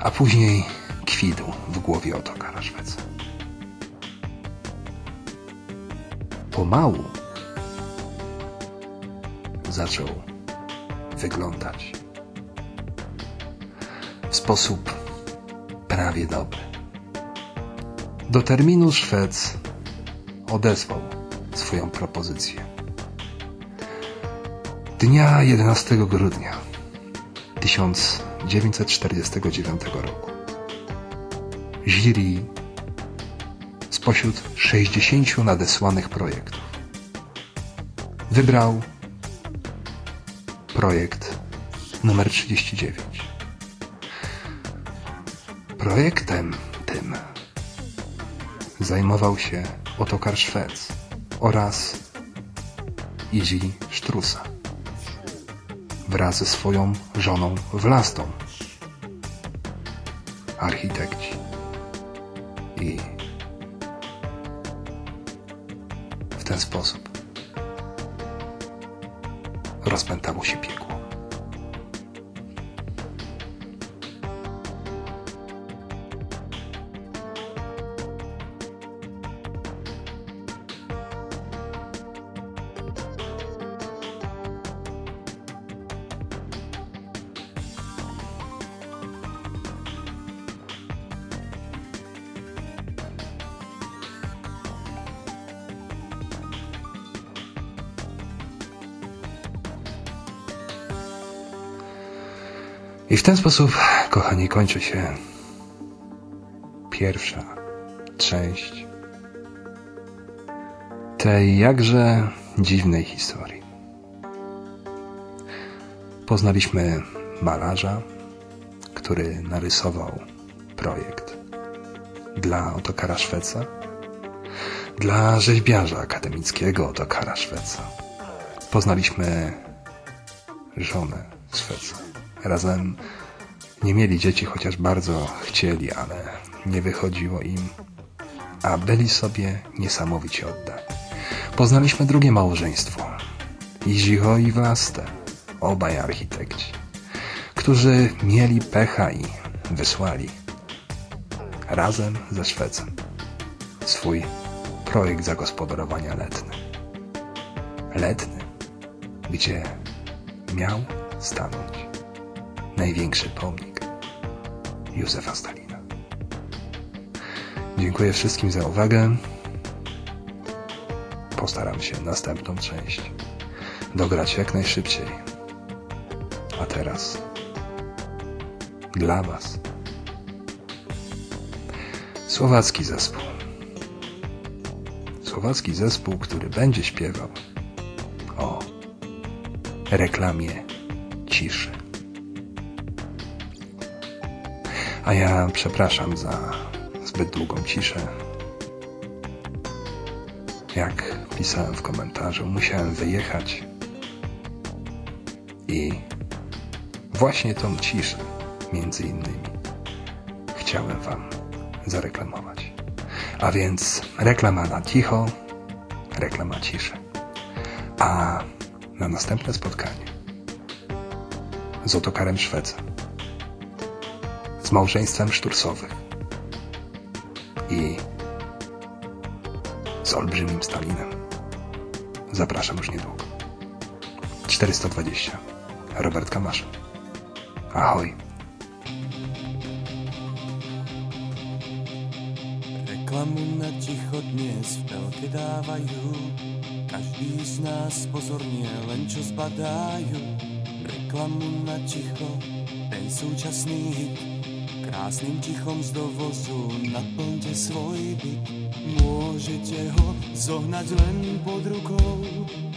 a później kwitł w głowie Otokara Szweca. Pomału zaczął wyglądać w sposób prawie dobry. Do terminu Szwec odesłał swoją propozycję. Dnia 11 grudnia 1949 roku jury spośród 60 nadesłanych projektów wybrał projekt numer 39. Projektem tym zajmował się Otokar Szwec oraz Izzy Strusa wraz ze swoją żoną Włastą. Architekci rozpętało się piekło. Ten sposób, kochani, kończy się pierwsza część tej jakże dziwnej historii. Poznaliśmy malarza, który narysował projekt dla Otokara Szweca, dla rzeźbiarza akademickiego Otokara Szweca. Poznaliśmy żonę Szweca Razem nie mieli dzieci, chociaż bardzo chcieli, ale nie wychodziło im, a byli sobie niesamowicie oddani. Poznaliśmy drugie małżeństwo, Iziho i Właste, obaj architekci, którzy mieli pecha i wysłali razem ze Szwecem swój projekt zagospodarowania letny. Letny, gdzie miał stanąć największy pomnik Józefa Stalina. Dziękuję wszystkim za uwagę. Postaram się następną część dograć jak najszybciej. A teraz dla Was słowacki zespół. Słowacki zespół, który będzie śpiewał o reklamie ciszy. A ja przepraszam za zbyt długą ciszę. Jak pisałem w komentarzu, musiałem wyjechać i właśnie tą ciszę, między innymi, chciałem Wam zareklamować. A więc reklama na cicho, reklama ciszy. A na następne spotkanie z Otokarem Szweca z małżeństwem Sztursowych i z olbrzymim Stalinem. Zapraszam już niedługo. 420. Robert Kamasz. Ahoj. Reklamu na ticho dnes v telke dávajú, každý z nás pozorne len čo. Reklamu na ticho, ten súčasný hit, krásnym tichom z dovozu naplňte svoj byt. Môžete ho zohnať len pod rukou,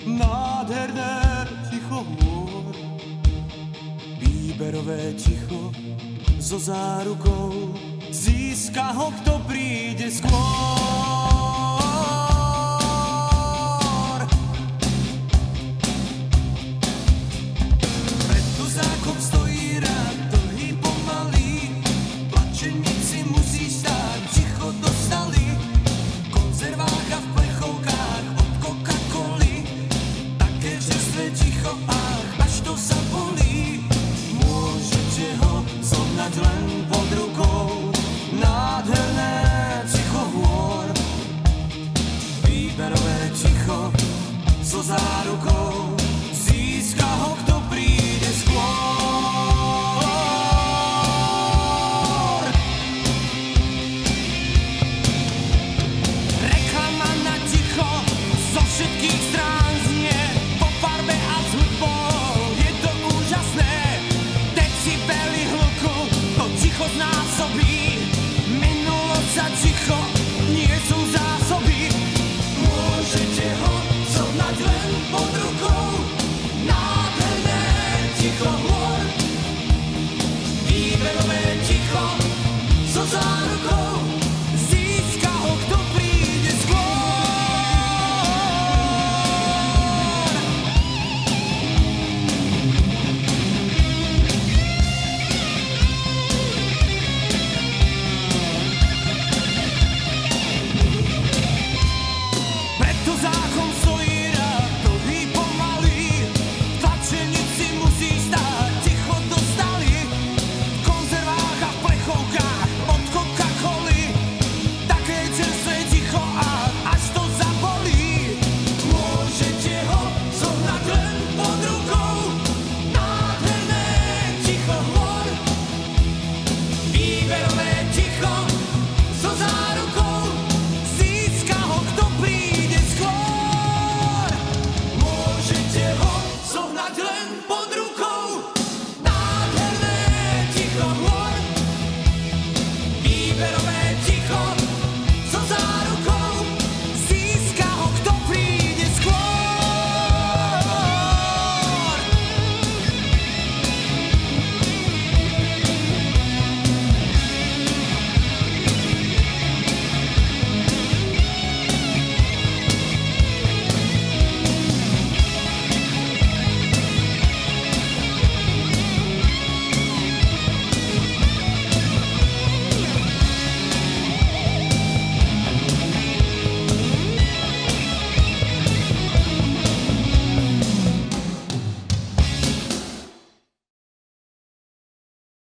nádherné ticho môr. Výberové ticho so zárukou, získa ho, kto príde skôr. brzydkich